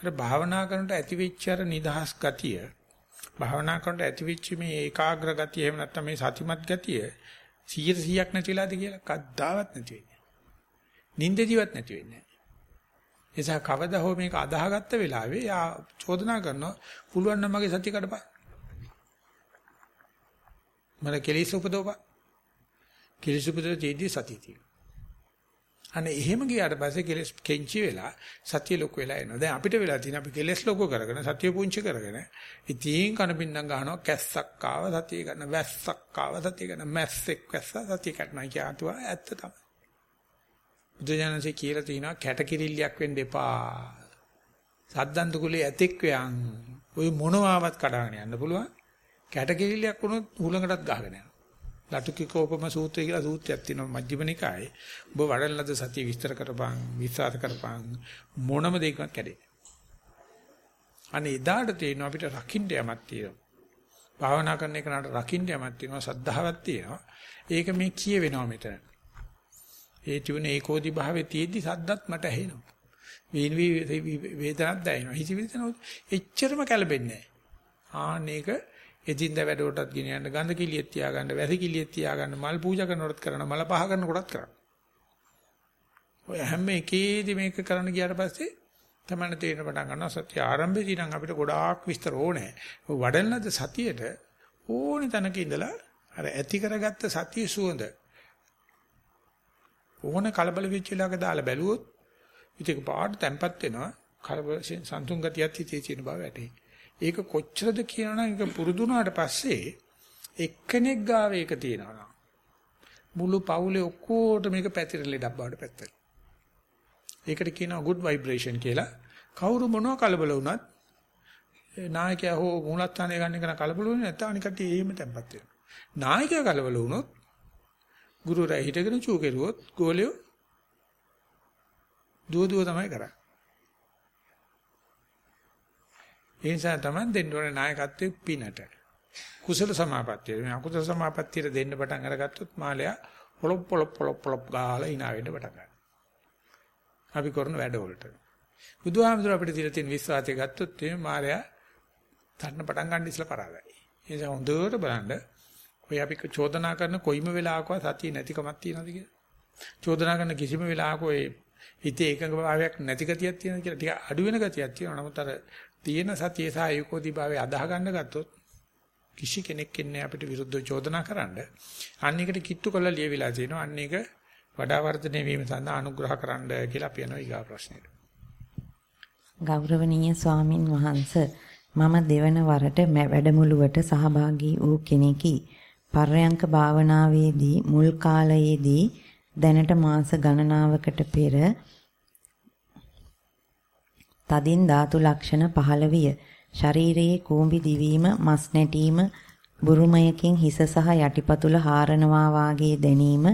අර භාවනා කරනට ඇතිවෙච්ච අර නිදහස් ගතිය භාවනා කරනට ඇතිවෙච්ච මේ ඒකාග්‍ර ගතිය එහෙම නැත්නම් මේ සතිමත් ගතිය 100%ක් නැතිලාද කියලා කද්දාවත් නැති වෙන්නේ. නින්දදිවත් නැති වෙන්නේ. එසා කවදා හෝ මේක අදාහගත්ත වෙලාවේ යා චෝදනා කරනවා පුළුවන් නම් මගේ සතිය කඩපන්. මම කෙලිස් උපදවපන්. කෙලිස් උපදව තීදී සතිය තියෙනවා. අනේ එහෙම ගියාට පස්සේ කෙලස් කෙන්චි වෙලා සතිය ලොකු වෙලා එනවා. දැන් අපිට වෙලා තියෙන අපි කෙලස් ලොකු කරගෙන සතිය පුංචි කරගෙන ඉතින් කනපින්නම් ගහනවා කැස්සක් ආව සතිය ගන්න වැස්සක් ආව සතිය ගන්න මැස්සෙක් වැස්ස සතිය ගන්නවා කියතුව ඇත්ත තමයි. බුදුජානසී කියලා තිනවා කැටකිරිල්ලක් වෙන්න එපා. සද්දන්ත කුලේ ඇතෙක් වයන්. ඔය මොනවාවත් කඩාගෙන යන්න පුළුවන්. කැටකිරිල්ලක් වුණොත් හුලඟටත් ගහගෙන යනවා. ලටුකිකෝපම සූත්‍රය කියලා සූත්‍රයක් තියෙනවා මජ්ක්‍ධිම නිකායේ. ඔබ වඩන ලද සතිය විස්තර කරපන්, විශ්වාස කරපන් මොනම දෙයක්වත් කැඩේ. අනේ එදාට තේරෙනවා අපිට රකින්න යමක් තියෙනවා. භාවනා කරන එකනට රකින්න යමක් තියෙනවා, සද්ධාවක් තියෙනවා. ඒක මේ කියවෙනවා මෙතන. ඒ තිබුණ ඒකෝදි භාවයේ තියෙද්දි සද්දත් මට ඇහෙනවා. වේන වේදනක් දැනෙනවා. හිතවිලි තන එච්චරම කැළඹෙන්නේ නැහැ. ආනේක එදින්ද වැඩවලටත් ගෙන යන්න ගඳ කිලියෙත් තියාගන්න වැසි කිලියෙත් තියාගන්න මල් පූජා කරනකොටත් කරන්න මල පහ කරනකොටත් කරන්න. ඔය හැම එකේදී මේක කරන්න ගියාට පස්සේ තමයි තේරෙන පටන් ගන්නවා සත්‍ය ආරම්භයේදී නම් අපිට ගොඩාක් විස්තර ඕනේ. වඩන්නද සතියේට ඕනි තැනක ඉඳලා අර ඇති කරගත්ත සතිය සුවඳ ඕන කලබල වෙච්ච වෙලාවක දාලා බැලුවොත් ඉතින් පාට තැම්පත් වෙනවා කලබල සංතුන් ගතියත් හිතේ තියෙන බව වැටේ. ඒක කොච්චරද කියනවනම් ඒක පුරුදුනාට පස්සේ එක්කෙනෙක් ගාව ඒක තියෙනවා. මුළු පවුලේ ඔක්කොට මේක පැතිරෙලා ලෙඩක් බවට පැත්තට. ඒකට කියනවා good vibration කියලා. කවුරු මොනවා කලබල වුණත් නායකයා හෝ මූලස්ථානය ගන්න කෙනා කලබල වෙන්නේ නැත්නම් අනිකට එහෙම තැම්පත් වෙනවා. නායකයා කලබල වුණොත් ගුරුවරයා හිටගෙන චූ කෙරුවොත් ගෝලියෝ දුව දුව තමයි කරන්නේ. ඒ නිසා තමයි දෙන්න ඕනේ නායකත්වයේ පිනට. කුසල සමාපත්තිය. මේ අකුසල සමාපත්තියට දෙන්න පටන් අරගත්තොත් මාලයා පොලොප් පොලොප් පොලොප් පොලොප් ගාලා hina වෙන්න පටන් ගන්නවා. අපි කරන වැඩවලට. බුදුහාමුදුර අපිට දීලා තියෙන විශ්වාසය ගත්තොත් මේ මාලයා තරණ පටන් ගන්න ඉස්සලා පරාදයි. ඒ නිසා හොඳට බලන්න ඔය අපි චෝදනා කරන කොයිම වෙලාවකවත් සතිය නැතිකමක් තියනවද කියලා. චෝදනා කරන කිසිම වෙලාවක ඔය හිතේ එකඟ භාවයක් නැති ගතියක් තියෙනවා කියලා ටික අඩු වෙන ගතියක් තියෙනවා. නමුත් අර තියෙන සතිය සහ ඒකෝදි භාවය අදාහ ගන්න ගත්තොත් කිසි කෙනෙක් ඉන්නේ අපිට විරුද්ධව චෝදනා කරන්න. අන්න එකට කිට්ටු කරලා ලියවිලා තියෙනවා. අන්න ඒක වඩා වර්ධනය වීම සඳහා අනුග්‍රහ කරන්න කියලා අපි යනවා ඊගා ප්‍රශ්නෙට. ගෞරවනීය ස්වාමින් වහන්සේ මම දෙවන වරට වැඩමුළුවට සහභාගී වූ කෙනෙකි. පර්යංක භාවනාවේදී මුල් කාලයේදී දැනට මාස ගණනාවකට පෙර තදින් ධාතු ලක්ෂණ පහළ විය. ශරීරයේ කූඹි දිවීම, මස් නැටීම, බුරුමයකින් හිස සහ යටිපතුල හාරනවා වාගේ දැනීම,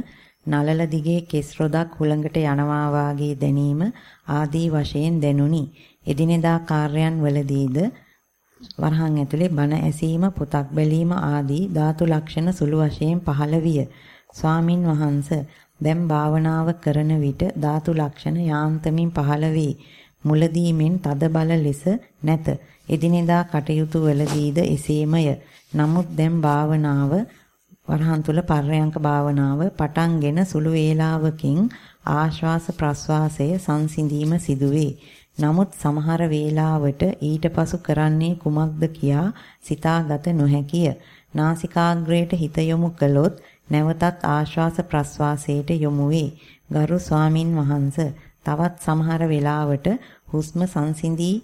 නලල දිගේ කෙස් රොදක් හුළඟට යනවා වාගේ දැනීම ආදී වශයෙන් දැනුනි. එදිනෙදා කාර්යයන් වලදීද වරහන් ඇතුලේ බණ ඇසීම, පොතක් බැලීම ආදී ධාතු ලක්ෂණ සුළු වශයෙන් පහළ විය. ස්වාමින් වහන්සේ දැන් භාවනාව කරන විට ධාතු ලක්ෂණ යාන්තමින් පහළ වේ. මුලදී මෙන් තද බල ලෙස නැත. එදිනෙදා කටයුතු වලදීද එසේමය. නමුත් දැන් භාවනාව වරහන් තුල පර්යංක භාවනාව පටන්ගෙන සුළු වේලාවකින් ආශ්වාස ප්‍රශ්වාසය සංසිඳීම සිදුවේ. නමුත් සමහර වේලාවට ඊට පසු කරන්නේ කුමක්ද කියා සිතාගත නොහැකිය. නාසිකාග්‍රයට හිත යොමු කළොත් නැවතත් ආශ්වාස ප්‍රශ්වාසයට යොමු වේ. ගරු ස්වාමින් වහන්සේ තවත් සමහර වෙලාවට හුස්ම සංසිඳී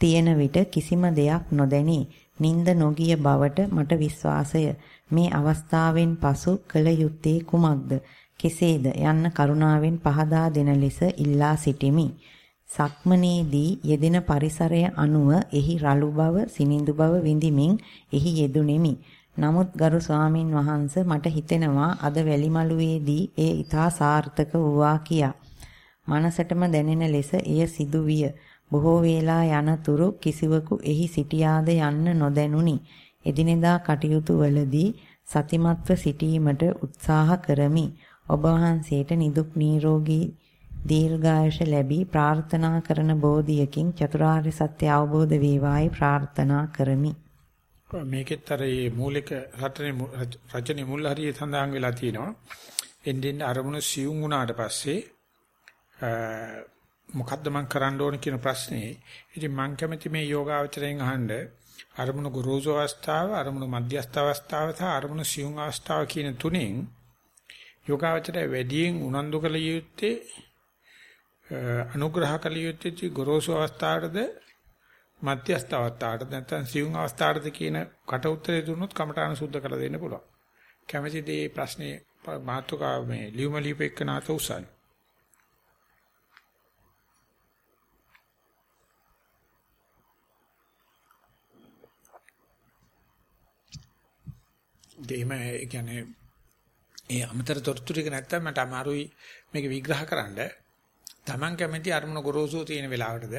තියෙන විට කිසිම දෙයක් නොදැනී නිින්ද නොගිය බවට මට විශ්වාසය. මේ අවස්ථාවෙන් පසු කළ යුත්තේ කුමක්ද? කෙසේද යන්න කරුණාවෙන් පහදා දෙන ලෙස ඉල්ලා සිටිමි. සක්මනේදී යෙදෙන පරිසරය අනුව එහි රළු බව, සිනිඳු බව විඳිමින් එහි යෙදුණෙමි. නමුත් ගරු ස්වාමින් වහන්සේ මට හිතෙනවා අද වැලිමලුවේදී ඒ ඊටා සාර්ථක වූවා කියා. මනසටම දැනෙන ලෙස එය සිදු විය. බොහෝ වේලා යනතුරු කිසිවකු එහි සිටියාද යන්න නොදැනුනි. එදිනෙදා කටයුතු වලදී සතිමත්ව සිටීමට උත්සාහ කරමි. ඔබ වහන්සේට නිදුක් නිරෝගී දීර්ඝායුෂ ලැබී ප්‍රාර්ථනා කරන බෝධියකින් චතුරාර්ය සත්‍ය අවබෝධ වේවායි ප්‍රාර්ථනා කරමි. මේකෙත් අර මේ මූලික රචනයේ රචනයේ මුල් හරිය සඳහන් වෙලා තියෙනවා. එන්නෙන් අරමුණු සියුම් වුණාට පස්සේ මොකද්ද මම කරන්න ඕන කියන ප්‍රශ්නේ. ඉතින් මම කැමති මේ යෝගාවචරයෙන් අහන්න අරමුණු ගුරුසු අවස්ථාව, අරමුණු මධ්‍යස්ථ අවස්ථාව සහ අරමුණු සියුම් අවස්ථාව කියන තුනෙන් යෝගාවචරය වැඩියෙන් උනන්දු කළ යුත්තේ අනුග්‍රහ කළ යුත්තේ ගොරෝසු අවස්ථාවටද මධ්‍යස්ථ අවස්ථාවටද නැත්නම් සියුම් අවස්ථාවටද කියන කට උත්තරේ දුන්නොත් කමඨාන සුද්ධ කරලා දෙන්න පුළුවන්. කැමැතිද මේ ප්‍රශ්නේ මාතෘකාව මේ ලියුම ලියපෙක නාත උසන්. දෙහිම ඒ කියන්නේ ඒ අමතර තොරතුරු ටික නැත්තම් මට අමාරුයි මේක විග්‍රහ කරන්න. Taman කැමති අරමුණ ගොරෝසු තියෙන වෙලාවටද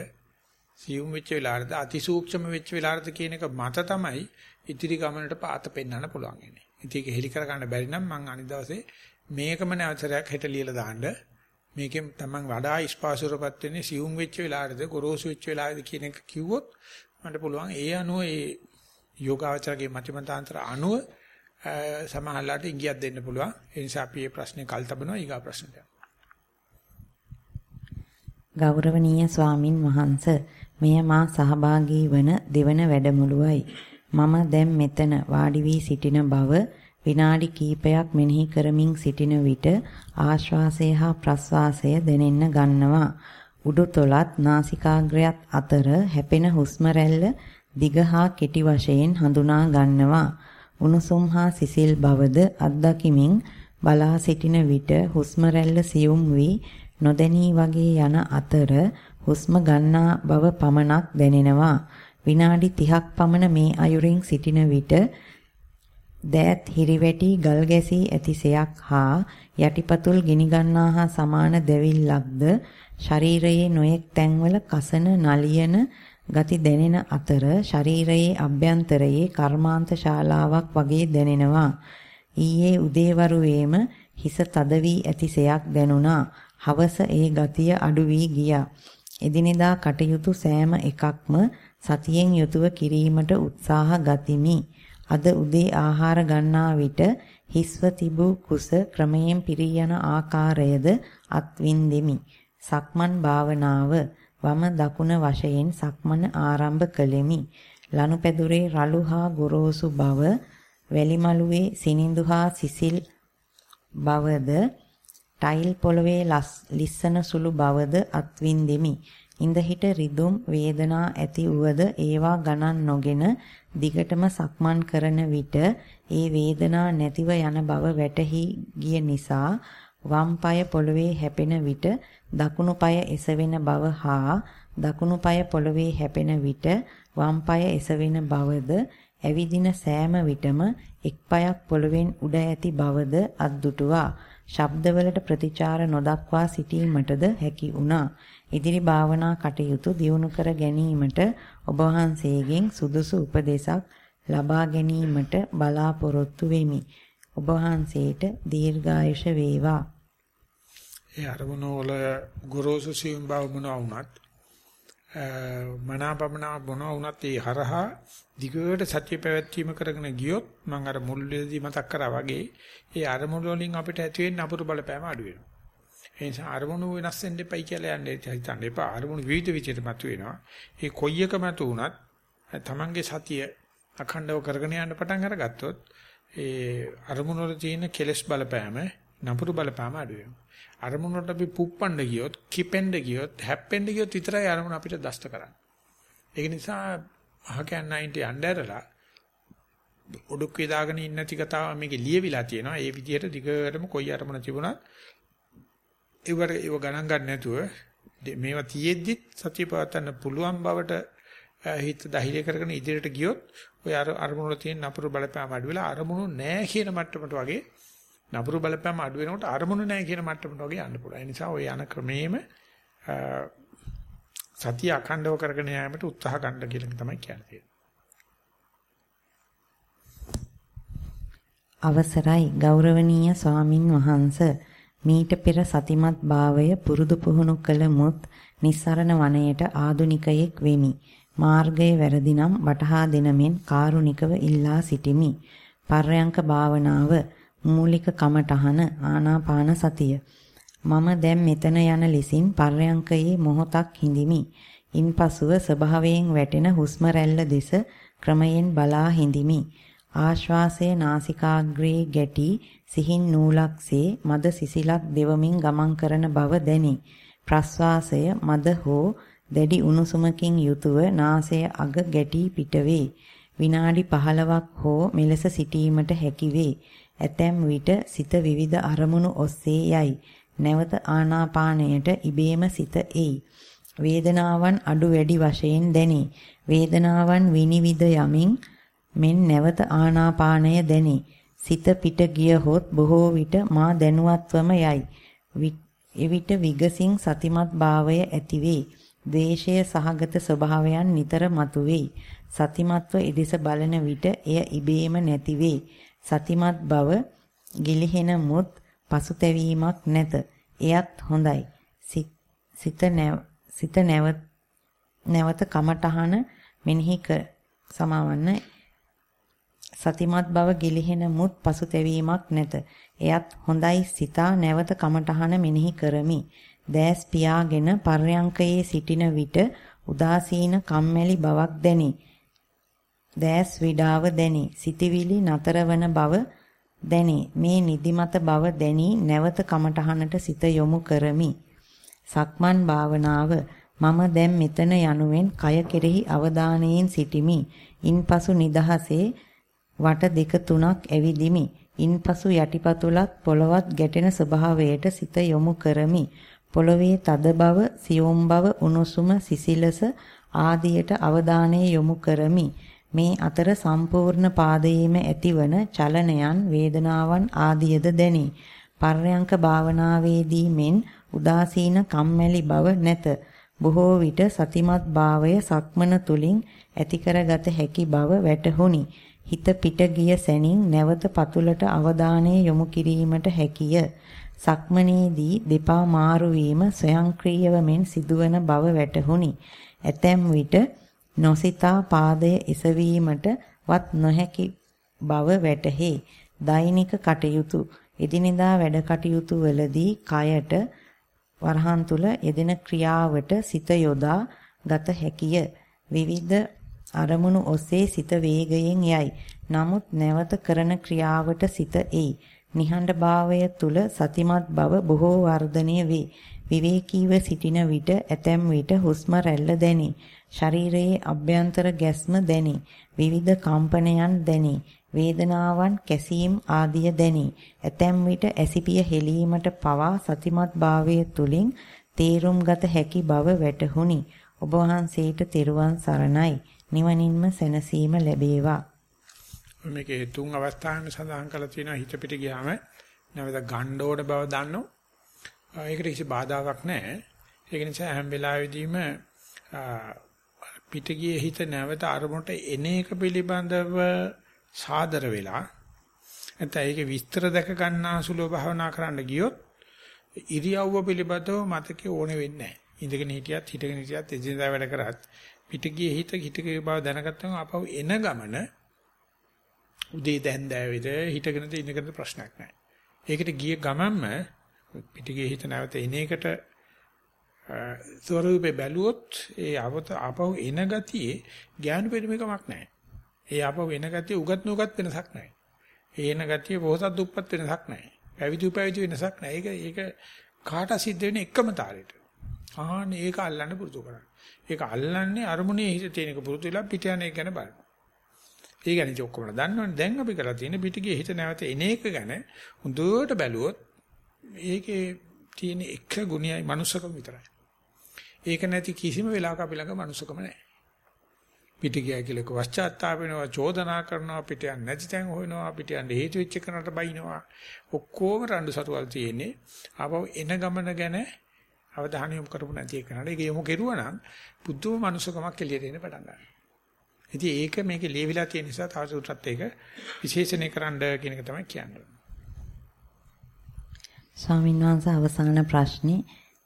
සියුම් වෙච්ච වෙලාවටද අතිසූක්ෂම වෙච්ච වෙලාවටද කියන එක මත තමයි ඉදිරි ගමනට පාත පෙන්වන්න පුළුවන් ඉන්නේ. ඉතින් ඒක හෙලි කර ගන්න බැරි නම් මං අනිත් දවසේ මේකම නැවතරයක් හෙට ලියලා දාන්න මේකෙන් Taman වඩා ස්පාසුරපත් වෙන්නේ සියුම් වෙච්ච වෙලාවටද ගොරෝසු වෙච්ච වෙලාවටද කියන එක කිව්වොත් මට පුළුවන් ඒ අනුව ඒ යෝගාචරගේ මතිමතාන්තර අනුව සමහරලාට ඉඟියක් දෙන්න පුළුවන්. ඒ නිසා අපි මේ ප්‍රශ්නේ කල් තබනවා ඊගා ප්‍රශ්නට. ගෞරවනීය ස්වාමින් වහන්සේ මෙය මා සහභාගී වන දෙවන වැඩමුළුවයි. මම දැන් මෙතන වාඩි වී සිටින බව විනාඩි කිහිපයක් මෙනෙහි කරමින් සිටින විට ආශ්වාසය හා ප්‍රශ්වාසය දැනෙන්න ගන්නවා. උඩුතොලත් නාසිකාග්‍රයත් අතර හැපෙන හුස්ම රැල්ල දිග හා කෙටි වශයෙන් හඳුනා ගන්නවා. උණුසුම් හා සිසිල් බවද අත්දකිමින් බලා සිටින විට හුස්ම රැල්ල සියුම් වී නොදැනී වගේ යන අතර හුස්ම ගන්නා බව පමණක් දැනෙනවා. විනාඩි 30ක් පමණ මේ අයුරින් සිටින විට දෑත් හිරිවැටි ගල් ගැසී ඇතිසයක් හා යටිපතුල් ගිනි ගන්නා හා සමාන දැවිල්ලක්ද ශරීරයේ නොයෙක් තැන්වල කසන නලියන ගති දැනෙන අතර ශරීරයේ අභ්‍යන්තරයේ කර්මාන්ත ශාලාවක් වගේ දැනෙනවා. ඊයේ උදේවරුවේම හිස තද වී ඇතිසයක් දැනුණා. හවස ඒ ගතිය අඩු වී ගියා. එදිනෙදා කටයුතු සෑම එකක්ම සතියෙන් යුතුව කිරීමට උත්සාහ ගතිමි. අද උදේ ආහාර ගන්නා විට හිස්ව තිබූ කුස ක්‍රමයෙන් පිරී යන ආකාරයද අත්විඳෙමි. සක්මන් භාවනාව වම දකුණ වශයෙන් සක්මන ආරම්භ කළෙමි. ලනුපැදුරේ රළු හා ගොරෝසු බව, වැලිමලුවේ සිනිඳු හා සිසිල් බවද, ටයිල් පොළවේ ලිස්සන සුළු බවද අත්විඳෙමි. ඉඳහිට රිදුම් වේදනා ඇති උවද ඒවා ගණන් නොගෙන දිගටම සක්මන් කරන විට ඒ වේදනා නැතිව යන බව වැටහි ගිය නිසා වම් පාය පොළවේ හැපෙන විට දකුණු පාය එසවෙන බව හා දකුණු පාය පොළවේ හැපෙන විට වම් පාය එසවෙන බවද ඇවිදින සෑම විටම එක් පායක් පොළවෙන් උඩ ඇති බවද අද්දුටුවා. ශබ්දවලට ප්‍රතිචාර නොදක්වා සිටීමටද හැකි වුණා. ඉදිරි භාවනා කටයුතු දියුණු කර ගැනීමට ඔබ වහන්සේගෙන් සුදුසු උපදේශක් ලබා ගැනීමට බලාපොරොත්තු වෙමි. ඔබ වහන්සේට දීර්ඝායුෂ වේවා. ඒ අරමුණ වල ගොරෝසු සියුම් බව මොනවා වුණත් මනාපමනා මොනවා වුණත් ඒ හරහා දිගට සත්‍ය පැවැත්වීම කරගෙන ගියොත් මම අර මුල් වෙලදී මතක් කරා වගේ ඒ අරමුණ වලින් අපිට ඇති වෙන්න අපුරු බලපෑම අඩු වෙනවා. ඒ නිසා අරමුණු වෙනස් වෙන්න එපයි කියලා යන්නේ හිතන්න එපා. අරමුණු විවිධ විදිහට මතුවෙනවා. ඒ කොයි එක මතු වුණත් තමන්ගේ සතිය අඛණ්ඩව කරගෙන යන්න පටන් අරගත්තොත් ඒ අරමුණු වල තියෙන කෙලස් බලපෑම නපුරු බලපෑම අඩු වෙනවා. අරමුණු වලට අපි පුප්පන්න ගියොත්, කිපෙන්න ගියොත්, හැප්පෙන්න ගියොත් විතරයි අරමුණ අපිට දෂ්ට කරන්නේ. ඒක නිසා අහකයන් 90 යnderලා ඔඩුක් වේදාගෙන ඉන්න නැති කතාව මේකේ ලියවිලා තියෙනවා. ඒ විදිහට දිගටම කොයි අරමුණ තිබුණත් ඒවට ඒව ගණන් ගන්න නැතුව මේවා තියෙද්දි සතිය පවත්වන්න පුළුවන් බවට හිත දහිරය කරගෙන ඉදිරියට ගියොත් ඔය අර අරමුණු වල තියෙන නපුරු බලපෑම අඩු වෙලා අරමුණු නැහැ කියන මට්ටමට වගේ නපුරු බලපෑම අඩු වෙනකොට අරමුණු නැහැ කියන මට්ටමට වගේ යන්න පුළුවන්. ඒ නිසා ඔය යන ක්‍රමේම සතිය අඛණ්ඩව කරගෙන යාමට උත්සාහ ගන්න කියලා තමයි කියන්නේ. අවසරයි ගෞරවනීය ස්වාමින් වහන්සේ මීට පෙර සතිමත් භාවය පුරුදු පුහුණු කළ මුත් නිස්සරණ වනයේට ආදුනිකයෙක් වෙමි. මාර්ගයේ වැරදිනම් වටහා දෙනමෙන් කාරුණිකව ඉල්ලා සිටිමි. පර්යංක භාවනාව මූලික කමඨහන ආනාපාන සතිය. මම දැන් මෙතන යන ලෙසින් පර්යංකයේ මොහොතක් හිඳිමි. ඉන්පසුව ස්වභාවයෙන් වැටෙන හුස්ම රැල්ල දෙස ක්‍රමයෙන් බලා හිඳිමි. ආශ්වාසයේ නාසිකාග්‍රේ ගැටි සිහින් නූලක්සේ මද සිසිලක් දෙවමින් ගමන් කරන බව දැනේ. ප්‍රශ්වාසය මද හෝ දැඩි උණුසුමකින් යුතුව නාසය අග ගැටි පිටවේ. විනාඩි 15ක් හෝ මෙලෙස සිටීමට හැකි වේ. ඇතැම් විට සිත විවිධ අරමුණු ඔස්සේ යයි. නැවත ආනාපානයට ඉබේම සිත එයි. වේදනාවන් අඩු වැඩි වශයෙන් දැනේ. වේදනාවන් විනිවිද යමින් මෙන් නැවත ආනාපානය දැනේ. සිත පිට ගියහොත් බොහෝ විට මා දැනුවත්වම යයි. එවිට විගසින් සතිමත් භාවය ඇතිවේ. ද්වේෂය සහගත ස්වභාවයන් නිතර මතුවේ. සතිමත්ව ඉදිස බලන විට එය ඉබේම නැතිවේ. සතිමත් බව ගිලිහෙන මුත් පසුතැවීමක් නැත. එයත් හොඳයි. සිත සිත නැවත නැවත කමටහන මෙනෙහි සමාවන්න සතිමත් බව ගිලිහෙන මුත් පසුතැවීමක් නැත. එයත් හොඳයි සිතා නැවත කමටහන මෙනෙහි කරමි. දෑස් පියාගෙන පර්යංකයේ සිටින විට උදාසීන කම්මැලි බවක් දැනේ. දෑස් විඩාව දැනේ. සිතවිලි නතරවන බව දැනේ. මේ නිදිමත බව දැනි නැවත කමටහනට සිත යොමු කරමි. සක්මන් භාවනාව මම දැන් මෙතන යනුවෙන් කය කෙරෙහි අවධානයෙන් සිටිමි. ඉන්පසු නිදහසේ වට දෙක තුනක් ඇවිදිමි. ඉන්පසු යටිපතුලත් පොළවත් ගැටෙන ස්වභාවයට සිත යොමු කරමි. පොළවේ තද බව, සියුම් බව, උණුසුම, සිසිලස ආදියට අවධානය යොමු කරමි. මේ අතර සම්පූර්ණ පාදයේම ඇතිවන චලනයන්, වේදනාවන් ආදියද දැනේ. පර්යංක භාවනාවේදී මෙන් උදාසීන කම්මැලි බව නැත. බොහෝ විට සතිමත් භාවය සක්මන තුලින් ඇති කරගත හැකි බව වැටහුණි. හිත පිට ගිය සැනින් නැවත පතුලට අවධානය යොමු කිරීමට හැකිය. සක්මනේදී දෙපා මාරු වීම ස්වයංක්‍රීයව මෙන් සිදුවන බව වැටහුණි. ඇතැම් විට නොසිතා පාදය එසවීමට වත් නොහැකි බව වැටහේ. දෛනික කටයුතු එදිනෙදා වැඩ කටයුතු වලදී කයට වරහන් තුල යෙදෙන ක්‍රියාවට සිත යොදා ගත හැකිය. විවිධ අරමුණු ඔස්සේ සිත වේගයෙන් යයි. නමුත් නැවත කරන ක්‍රියාවට සිත එයි. නිහඬ භාවය තුල සතිමත් බව බොහෝ වර්ධනය වේ. විවේකීව සිටින විට ඇතැම් විට හුස්ම රැල්ල දැනේ. ශරීරයේ අභ්‍යන්තර ගැස්ම දැනේ. විවිධ කම්පනයන් දැනේ. වේදනාවන් කැසීම් ආදිය දැනේ. ඇතැම් විට ඇසිපිය හෙලීමට පවා සතිමත් භාවය තුලින් තේරුම්ගත හැකි බව වැටහුණි. ඔබ වහන්සේට තෙරුවන් සරණයි. නිවනින්ම සැනසීම ලැබේවා. මේකේ තුන් අවස්ථාවෙන් සඳහන් කරලා තියෙනවා හිත පිට ගියාම නැවත ගන්න ඕන බව දන්නෝ. ඒකට කිසි බාධාවක් නැහැ. ඒක නිසා හැම වෙලාවෙදීම පිට ගියේ හිත නැවත අරමුණට එන එක පිළිබඳව සාදර වෙලා නැත්නම් ඒක විස්තර දැක ගන්නාසුලව භාවනා කරන්න ගියොත් ඉරියව්ව පිළිබඳව මතකේ ඕනෙ වෙන්නේ නැහැ. ඉඳගෙන හිටියත් හිටගෙන හිටියත් එදිනදා වැඩ කරත් පිටගියේ හිත හිටගේ බව දැනගත්තම ආපහු එන ගමන උදේ දැන් දැවිද හිටගෙනද ඉඳගෙනද ප්‍රශ්නයක් නැහැ. ඒකට ගිය ගමන්ම පිටිගේ හිත නැවත එන එකට ස්වරූපේ බැලුවොත් ඒ අවත ආපහු එන ගතියේ ඥාන පරිමේකමක් නැහැ. ඒ ආපහු එන ගතිය උගත් නුගත් වෙනසක් නැහැ. ඒ එන ගතිය පොහසත් දුප්පත් වෙනසක් නැහැ. පැවිදි උපැවිදි වෙනසක් නැහැ. ඒක ඒක කාට සිද්ධ වෙන එකම තාලෙට. ආහන ඒක අල්ලන්න පුරුදු කරන්න. ඒක අල්ලන්නේ අරමුණේ හිත තියෙන එක පුරුදු වෙලා පිට යන එක ගැන බලන්න. ඒ ගැන ඉතින් ඔක්කොම දන්නවනේ. දැන් අපි කරලා තියෙන පිටිගේ හිත නැවත එන එක ගැන හොඳට බැලුවොත් ඒකේ තියෙන එක ගුණයයි මනුස්සකම විතරයි. ඒක නැති කිසිම වෙලාවක අපි ළඟ මනුස්සකම නැහැ. පිට ගියා කියලා කොස්චාත්තාප වෙනවා චෝදනා කරනවා පිට යන්නේ නැති තැන් හොයනවා පිට යන්න හේතු වෙච්ච කෙනාට බයිනවා. ඔක්කොම රණ්ඩු සරුවල් තියෙන්නේ. ආපහු එන ගමන ගැන අවධානය යොමු කරපු නැති එකනට ඒක යොමු කෙරුවා නම් බුද්ධම මනුස්සකමක් එළියට එන්න පටන් ගන්නවා. ඉතින් ඒක මේකේ ලියවිලා තියෙන නිසා තවදුරටත් ඒක විශේෂණය කරන්න කියන එක තමයි කියන්නේ. ස්වාමීන් වහන්සේ අවසාන ප්‍රශ්නේ.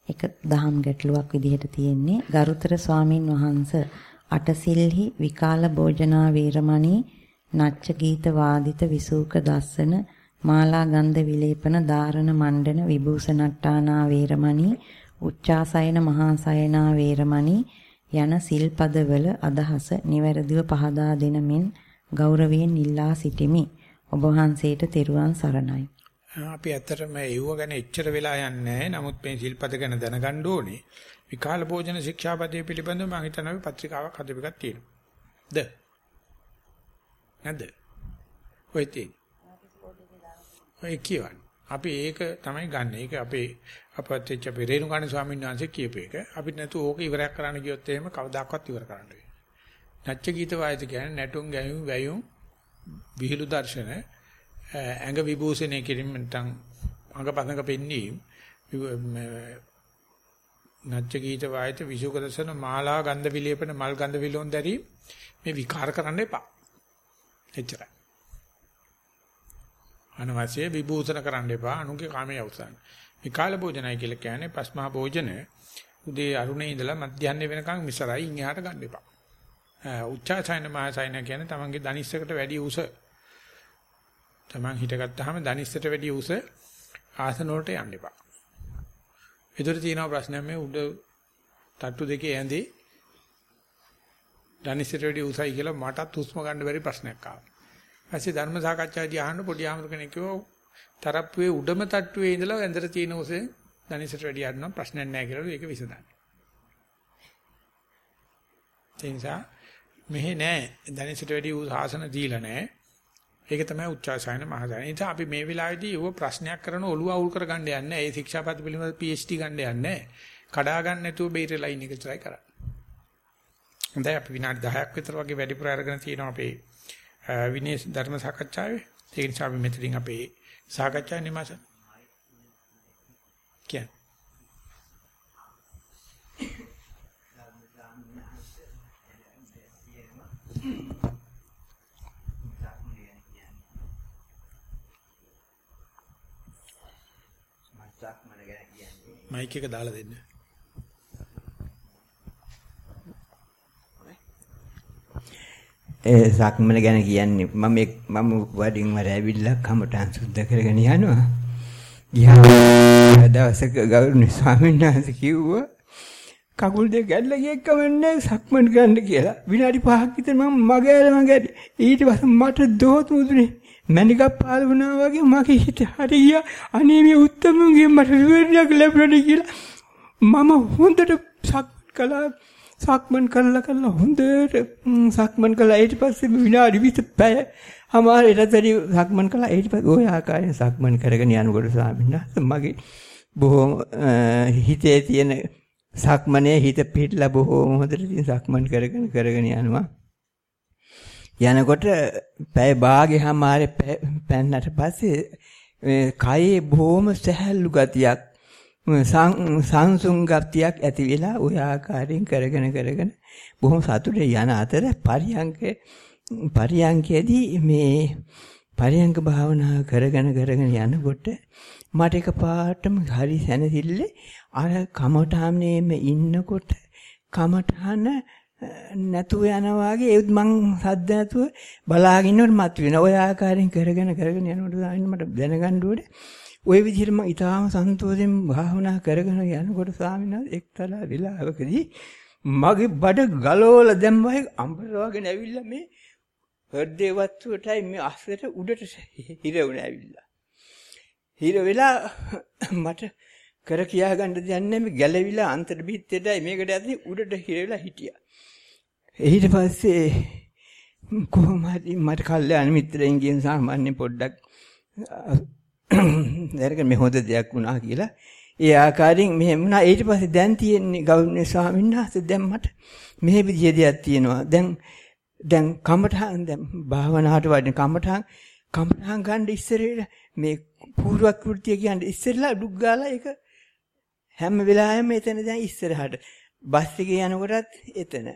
එක දහම් ගැටලුවක් විදිහට තියෙන්නේ. ගරුතර ස්වාමින් වහන්සේ අටසිල්හි විකාල භෝජනා වේරමණී නච්ච ගීත වාදිත විසූක දස්සන මාලා ගන්ධ විලේපන ධාරණ මණ්ඩන විභූෂණට්ටානා වේරමණී උච්චාසයන මහාසයනා වේරමණී යන සිල්පදවල අදහස නිවැරදිව පහදා දෙන මෙන් ගෞරවයෙන් ඉල්ලා සිටිමි. ඔබ වහන්සේට තෙරුවන් සරණයි. අපි ඇත්තටම ඒව ගැන එච්චර වෙලා යන්නේ නැහැ. නමුත් මේ ශිල්පද ගැන දැනගන්න ඕනේ. විකාල භෝජන ශික්ෂාපදයේ පිළිබඳව මම හිතනවා පත්‍රිකාවක් හදපු එකක් තියෙනවා. ද නැද්ද? ඔය තියෙන. ඔය කියවන්නේ. අපි ඒක තමයි ගන්න. ඒක අපේ අපත් වෙච්ච අපේ රේණුකාණ ස්වාමීන් වහන්සේ කියපු එක. අපිට නැතු ඕක ඉවරයක් කරන්න ගියොත් එහෙම කවදාකවත් ඉවර කරන්න වෙන්නේ. නැච්ච ගීත වායිත කියන්නේ නැටුම් ගැයුම් වැයුම් විහිළු දර්ශන ඇඟ විභූෂණය කිරීම නැත්නම් අඟපසඟ පෙන්වීම නච්ච ගීත වායත විසුක දසන මාලා ගන්ධ විලේපන මල් ගන්ධ විලෝන් දැරි මේ විකාර කරන්න එපා. එච්චරයි. අනවශ්‍ය විභූෂණ කරන්න එපා. අනුගේ කාමයේ අවසන්. විකාල භෝජනයි කියලා කියන්නේ පස්මහා භෝජන උදේ අරුණේ ඉඳලා මධ්‍යහ්න වෙනකන් මිසරයි ඉන් එහාට ගන්න එපා. උච්චාසයන මහසයන කියන්නේ තමන්ගේ දනිස්සකට වැඩි උස Taman හිටගත්තාම දනිස්සට වැඩි උස ආසන වලට යන්න එපා. ඒතර තියෙනවා ප්‍රශ්නයක් මේ උඩ තට්ටු දෙකේ ඇඳේ දනිස්සට වැඩි උසයි කියලා මටත් හුස්ම ගන්න බැරි ප්‍රශ්නයක් ආවා. ඊපස්සේ ධර්ම සාකච්ඡාදී අහන්න පොඩි ආමර කෙනෙක් කිව්වා තරප්පුවේ උඩම තට්ටුවේ ඉඳලා ඇඳට තියෙන උසේ දනිස්සට වැඩි අරනම් ප්‍රශ්නයක් නැහැ කියලා ඒක විසඳන්නේ. ඒ නිසා මෙහෙ නෑ දනිස්සට වැඩි උස ආසන දීලා නෑ. ඒක තමයි උච්චාසයන මහසයන. ඒ නිසා අපි මේ වෙලාවේදී ඌව ප්‍රශ්නයක් කරන ඔළුව අවුල් කරගන්න යන්නේ නැහැ. ඒ ශික්ෂාපද පිළිබඳ PhD ගන්න යන්නේ නැහැ. කඩා ගන්න නැතුව බේරලා ඉන්න එක try කරන්න. හොඳයි අපි විනාඩි 10ක් විතර වගේ වැඩිපුර අරගෙන තියෙනවා අපේ විනය ධර්ම සාකච්ඡාවේ. ඒ නිසා අපි මෙතනින් අපේ සාකච්ඡා නිමාස. කියන්නේ මයික් එක දාලා දෙන්න. ඒ සක්මන ගැන කියන්නේ මම මම වඩින් වර ඇවිල්ලා කමටහන් සුද්ධ කරගෙන යනවා. ගියා දවසක ගෞරවනීය ස්වාමීන් වහන්සේ කිව්වා කකුල් දෙක ගැල්ල ගියක් කමන්නේ සක්මන් ගන්න කියලා. විනාඩි 5ක් විතර මම මගේල මගේ ඊට පස්සේ මට දෝතු උදුනේ මණිකක් පාල වුණා වගේ මගේ හිත හරිය. අනේ මේ උත්තමුන්ගේ මට විවරණයක් ලැබුණා කියලා මම හොඳට සක් කළා. සක්මන් කළා කළා හොඳට සක්මන් කළා. ඊට පස්සේ විනාඩි 20 පැය අමාරට වැඩි සක්මන් කළා. ඊට පස්සේ ওই ආකාරයෙන් සක්මන් කරගෙන යනකොට ස්වාමීන් වහන්සේ මගේ බොහොම හිතේ තියෙන සක්මනේ හිත පිටලා බොහොම හොඳට සක්මන් කරගෙන කරගෙන යනවා. යනකොට පැය භාගෙහමාරේ පැන්නට පස්සේ කයේ බොහොම සැහැල්ලු ගතියක් සංසුන් ගතියක් ඇති වෙලා ওই ආකාරයෙන් කරගෙන කරගෙන බොහොම සතුටේ යන අතර පරියංක පරියංකයේදී මේ පරියංක භාවනා කරගෙන කරගෙන යනකොට මට එකපාරටම හරි සැනසෙල්ල අර කමඨාමනේම ඉන්නකොට කමඨාන නැතුව යනවා වගේ ඒත් මං සද්ද නැතුව බලාගෙන ඉන්නකොට මත වෙන ඔය ආකාරයෙන් කරගෙන කරගෙන යනකොට මට දැනගන්න ඕනේ ওই විදිහට මම ඊටාම සන්තෝෂයෙන් භාවනා කරගෙන යනකොට ස්වාමීන් වහන්සේ එක්තරා වෙලාවකදී මගේ බඩ ගලවලා දැම්මයි අම්බරවගෙන ඇවිල්ලා මේ හෘදේ වස්තුවටයි මේ අස්සට උඩට හිර වුණා ඇවිල්ලා. හිර වෙලා මට කර කියා ගන්න දෙයක් නැහැ මේ ගැලවිලා අන්තර බිත්තේටයි මේකට ඇදී උඩට හිර වෙලා හිටියා. ඊට පස්සේ කොහොම හරි මට කල්යාණ මිත්‍රයන්ගෙන් සාමාන්‍ය පොඩ්ඩක් දැරගෙන මේ හොඳ දෙයක් වුණා කියලා. ඒ ආකාරයෙන් මෙහෙම වුණා. ඊට පස්සේ දැන් තියෙන්නේ ගෞරවනීය ස්වාමීන් වහන්සේ දැන් මට මෙහෙ විදිය දෙයක් තියෙනවා. දැන් දැන් කමඨාන් දැන් භාවනාවට වඩන කමඨාන් කමඨාන් ගන්න ඉස්සරේට මේ පූර්ව කෘත්‍ය කියන්නේ ඉස්සරලා ඩුක් ගාලා ඒක හැම වෙලාවෙම එතන දැන් ඉස්සරහට. බස් එකේ යනකොටත් එතන.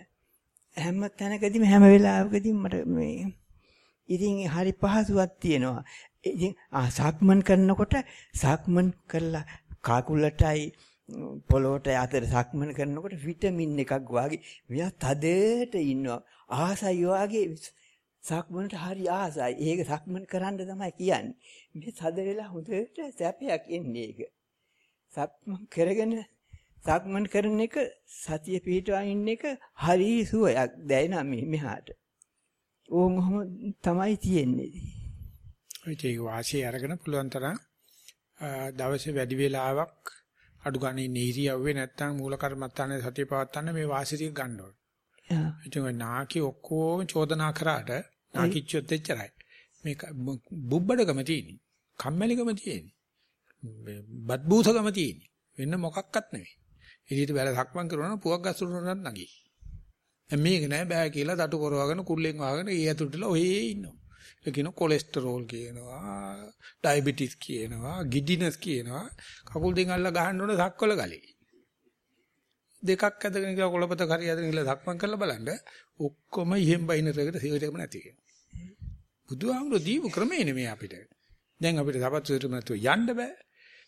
හැම තැනකදීම හැම වෙලාවකදීම මට මේ ඉතින් හරි පහසුවක් තියෙනවා. ඉතින් ආ සක්මන් කරනකොට සක්මන් කරලා කාකුලටයි පොළොවට අතර සක්මන් කරනකොට විටමින් එකක් වාගේ මෙයා තදට ඉන්නවා. ආසයි වාගේ සක්මන්ට හරි ආසයි. ඒක සක්මන් කරන්න තමයි කියන්නේ. මේ තද වෙලා හොඳට සැපයක් එන්නේ ඒක. සක්මන් කරගෙන සක්මන් කරන එක සතිය පිටවා ඉන්න එක හරි සුවයක් දැනෙනා මෙහාට. ඕමම තමයි තියෙන්නේ. ඔය ඒ වාසිය අරගෙන පුළුවන් තරම් දවසේ වැඩි වේලාවක් අඩු ගානේ නීරියව්වේ නැත්තම් මූල කර්මත්තානේ සතිය පවත්තන්න මේ වාසිය ගන්න ඕනේ. එතකොට නාකි ඔක්කොම චෝදනා කරාට නාකිච්චොත් එච්චරයි. මේක බුබ්බඩකම තියෙන්නේ. කම්මැලිකම තියෙන්නේ. බත්බූතකම තියෙන්නේ. වෙන මොකක්වත් නෙවෙයි. එළියට බැල සක්මන් කරනවා පුවක් ගස්සුනොත් නගී. දැන් මේක නෑ බෑ කියලා දටු කරවගෙන කුල්ලෙන් වහගෙන ඒ ඇතුළටලා ඔහේ ඉන්නවා. ඒ කියන කොලෙස්ටරෝල් කියනවා, ඩයබටිස් කියනවා, ගිඩිනස් කියනවා. කකුල් දෙක අල්ල ගහන්න ඕන සක්වල ගලේ. දෙකක් ඇදගෙන කියලා කොළපත හරි ඇදගෙන කියලා සක්මන් කරලා බලන්න ඔක්කොම ඉහෙන් බයිනරකට සිවටම නැති වෙනවා. බුදුහාමුදුරු දීපු ක්‍රමේ නෙමෙයි අපිට. දැන් අපිට සපත්තු සිරුම නැතුව යන්න බෑ.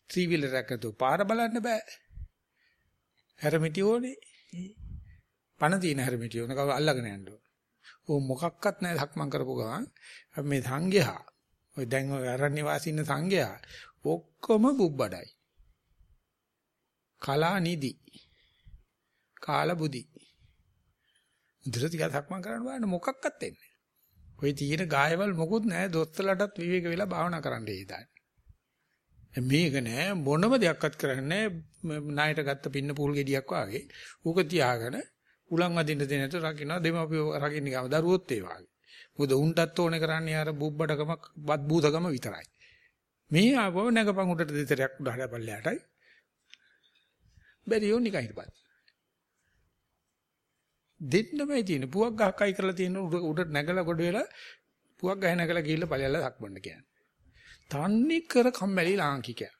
ත්‍රී වීලර් එකක් නැතුව පාර බලන්න බෑ. හැරමිටි ඕනේ. පණ තියෙන හැරමිටි ඕන කව අල්ලගෙන යන්න ඕන. ඕ මොකක්වත් නැහැ ධක්මං කරපු ගමන් මේ සංඝයා ඔය දැන් ඔය අරණ්‍ය වාසී ඉන්න සංඝයා ඔක්කොම බුබ්බඩයි. කලා නිදි. කාල බුදි. ඉදිරියට ටිකක් ධක්මං කරන්න බලන්න මොකක්වත් එන්නේ. ඔය තියෙන ගායවල මොකුත් නැහැ දොස්තරලටත් විවේක වෙලා භාවනා කරන්න ඉදාන. මේක නෑ මොනම දෙයක්වත් කරන්නේ ණයට ගත්ත පින්න පූල් ගෙඩියක් වාගේ. ඌක තියාගෙන උලන් වදින්න දෙ නැතුව රකින්නවා දෙමාපියෝ රකින්න ගම දරුවොත් ඒ වාගේ. මොකද උන්ටත් ඕනේ කරන්නේ අර බුබ්බඩකම වත් බූතකම විතරයි. මේ ආවම නැගපන් උඩට දෙතරයක් උඩට පල්ලයටයි. බැරි යෝනිකයි හිටපන්. දෙන්නමයි තියෙන්නේ. පුවක් ගහකයි කරලා තියෙන උඩට නැගලා ගොඩ වෙලා පුවක් ගහ නැගලා ගිහිල්ලා ඵලයල්ලා දක්වන්න කියන්නේ. තන්නේ කර කම්මැලි ලාංකිකයා.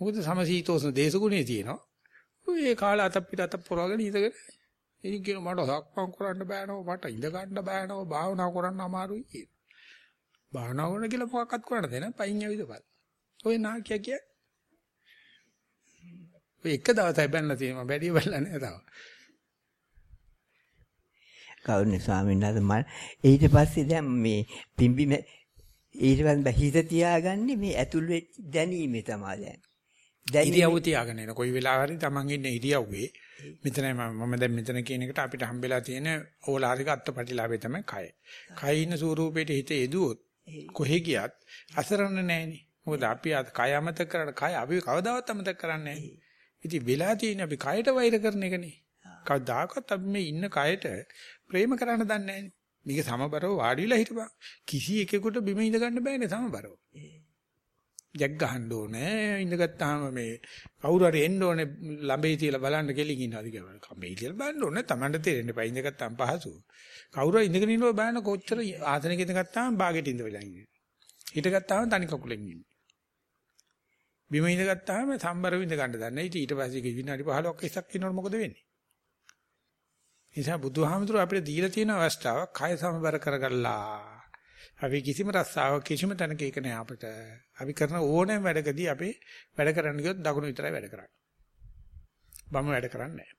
මොකද සමසීතෝසන දේශගුණේ තියෙනවා. ඔය ඒ කාලේ අත පිට අත පොරවගෙන ඉඳගෙන ඉතින් කියන මට සක්මන් කරන්න බෑනෝ මට ඉඳ ගන්න බෑනෝ භාවනා කරන්න අමාරුයි කියන. භාවනා කරන කියලා මොකක්වත් කරන්න දෙන පයින් ඇවිදපල්. ඔය නාකිය කිය. ඔය එක දවසයි බැලලා තියෙනවා බැරිය බැලලා නෑ තාම. කවුරුනේ ස්වාමීන් වහන්සේ මම ඊට පස්සේ දැන් මේ පිම්බි පස්සේ හිත තියාගන්නේ මේ ඇතුල් වෙච්ච දැනීමේ තමයි දැන්. ඉරියව්ව තියාගෙන එන කොයි වෙලාව හරි Taman ඉන්න ඉරියව්වේ මෙතනයි මම දැන් මෙතන කියන එකට අපිට හම්බෙලා තියෙන ඕලාරික අත්පටිලාභය තමයි කය. කය ඉන්න ස්වරූපේට හිත එදුවොත් කොහෙ ගියත් අසරණ නැහෙනේ. මොකද අපි කය අමතක කරන කය අපි කවදාවත් අමතක කරන්නේ නැහැ. ඉතින් වෙලා තියෙන අපි කයට වෛර කරන එකනේ. කවදාකවත් අපි මේ ඉන්න කයට ප්‍රේම කරන්න දන්නේ නැහැ. මේක සමබරව වාඩි වෙලා හිටපන්. කිසි එකෙකුට බිම ඉඳ ගන්න බෑනේ සමබරව. ජැක් ගහන්න ඕනේ ඉඳගත්තාම මේ කවුරු හරි එන්න ඕනේ ළඹේ තියලා බලන්න කෙලින් ඉන්නවාද කියලා. කම්බේ තියලා බලන්න ඕනේ Tamanට තේරෙන්න එපා ඉඳගත්තාම පහසු. කවුරු හරි ඉඳගෙන ඉන්නව බලන්න කොච්චර ආසනෙක ඉඳගත්තාම බාගෙට ඉඳ වෙලා ඉන්නේ. හිටගත්තාම තනි කකුලෙන් ඉන්නේ. බිම ඉඳගත්තාම සම්බරව ඉඳ ගන්න දන්නේ. ඊට පස්සේ විනාඩි 15ක් ඉස්සක් ඉන්නකොට මොකද වෙන්නේ? නිසා බුදුහාමුදුරුව අපිට දීලා තියෙන අවස්ථාවක් කය සමබර කරගල්ලා. අපි කිසිම රස්සාවක් කිසිම තැනක ඒක නෑ අපිට. අපි කරන ඕනෑම වැඩකදී අපි වැඩ කරන්න ගියොත් දකුණු විතරයි වැඩ කරන්නේ. වම වැඩ කරන්නේ නෑ.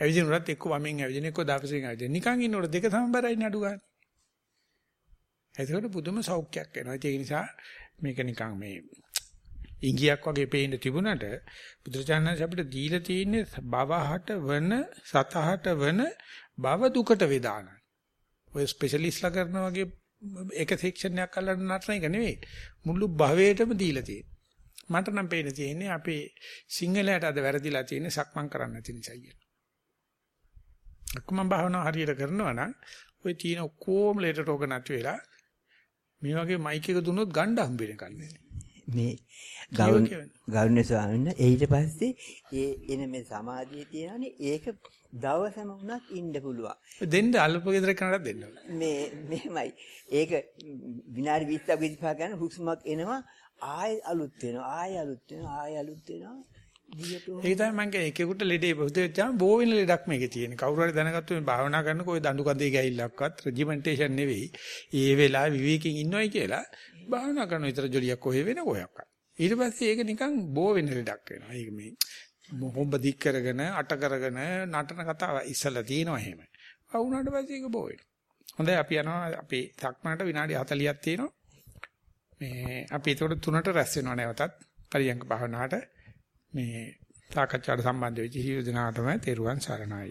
ඇවිදිනුනත් එක්ක වමෙන් ඇවිදින එක්ක දවසෙන් ඇවිදින. නිකන් ඉන්නකොට දෙක සමබරයි නඩු ගන්න. එතකොට පුදුම සෞඛ්‍යයක් එනවා. ඒ නිසා මේක නිකන් මේ ඉංගියක් වගේ පේන්න තිබුණට බුදුරජාණන් අපිට දීලා තියෙන්නේ බවහට වන සතහට වන බව දුකට වේදාන. ඔය ස්පෙෂලිස්ට්ලා කරන වගේ එක සෙක්ෂන් එකක් අල්ලන්න නටන එක නෙවෙයි. මුළු භවයටම දීලා තියෙන්නේ. මට නම් පේන තියෙන්නේ අපේ සිංහලයට අද වැරදිලා තියෙන්නේ සක්මන් කරන්න නැති නිසා කියලා. අක්කමන් භාවනාව හරියට කරනවා නම් ওই තියෙන ඔක්කොම ලේට රෝග නැති වෙලා මේ වගේ මයික් එක දුන්නොත් ගණ්ඩ හම්බෙන්නේ කන්නේ. මේ ගෞරව ගෞරවනීය ස්වාමීන් වහන්සේ ඊට පස්සේ ඒ එන මේ සමාධිය තියෙනනේ ඒක දවසම වුණත් ඉන්න පුළුවන්. දෙන්න අල්ප ගෙදර කනට දෙන්න. මේ මෙහෙමයි. ඒක විනාඩි 20ක් 25 ගන්න හුස්මක් එනවා ආයෙ අලුත් වෙනවා ආයෙ අලුත් වෙනවා ආයෙ අලුත් වෙනවා. ඒක තමයි මම කියන්නේ එකෙකුට ලෙඩේ බුදුච්චාම බෝ වෙන ලෙඩක් මේකේ තියෙන. කවුරු හරි දැනගත්තොත් මේ භාවනා කරනකොට ඔය දඬු කඳේ ගෑහිල්ලක්වත් රෙජිමෙන්ටේෂන් නෙවෙයි. ඒ වෙලාවේ විවේකයෙන් ඉන්නවයි කියලා භාවනා කරන විතර ජොලියක් කොහෙ වෙන කොහොක්වත්. ඊට පස්සේ ඒක නිකන් බෝ වෙන ලෙඩක් වෙනවා. ඒක මේ හොම්බ දික් කරගෙන අට කරගෙන නටන කතාව ඉස්සලා තියෙනවා එහෙම. වුණාට පස්සේ ඒක බෝ වෙනවා. හොඳයි අපි යනවා අපේ සක්මනට විනාඩි 40ක් තියෙනවා. මේ අපි ඒකට තුනට රැස් වෙනවා නැවතත් පරියංග භාවනාවට මේ සාකච්ඡාවට සම්බන්ධ වෙච්ච සියලු දෙනාටම තෙරුවන් සරණයි.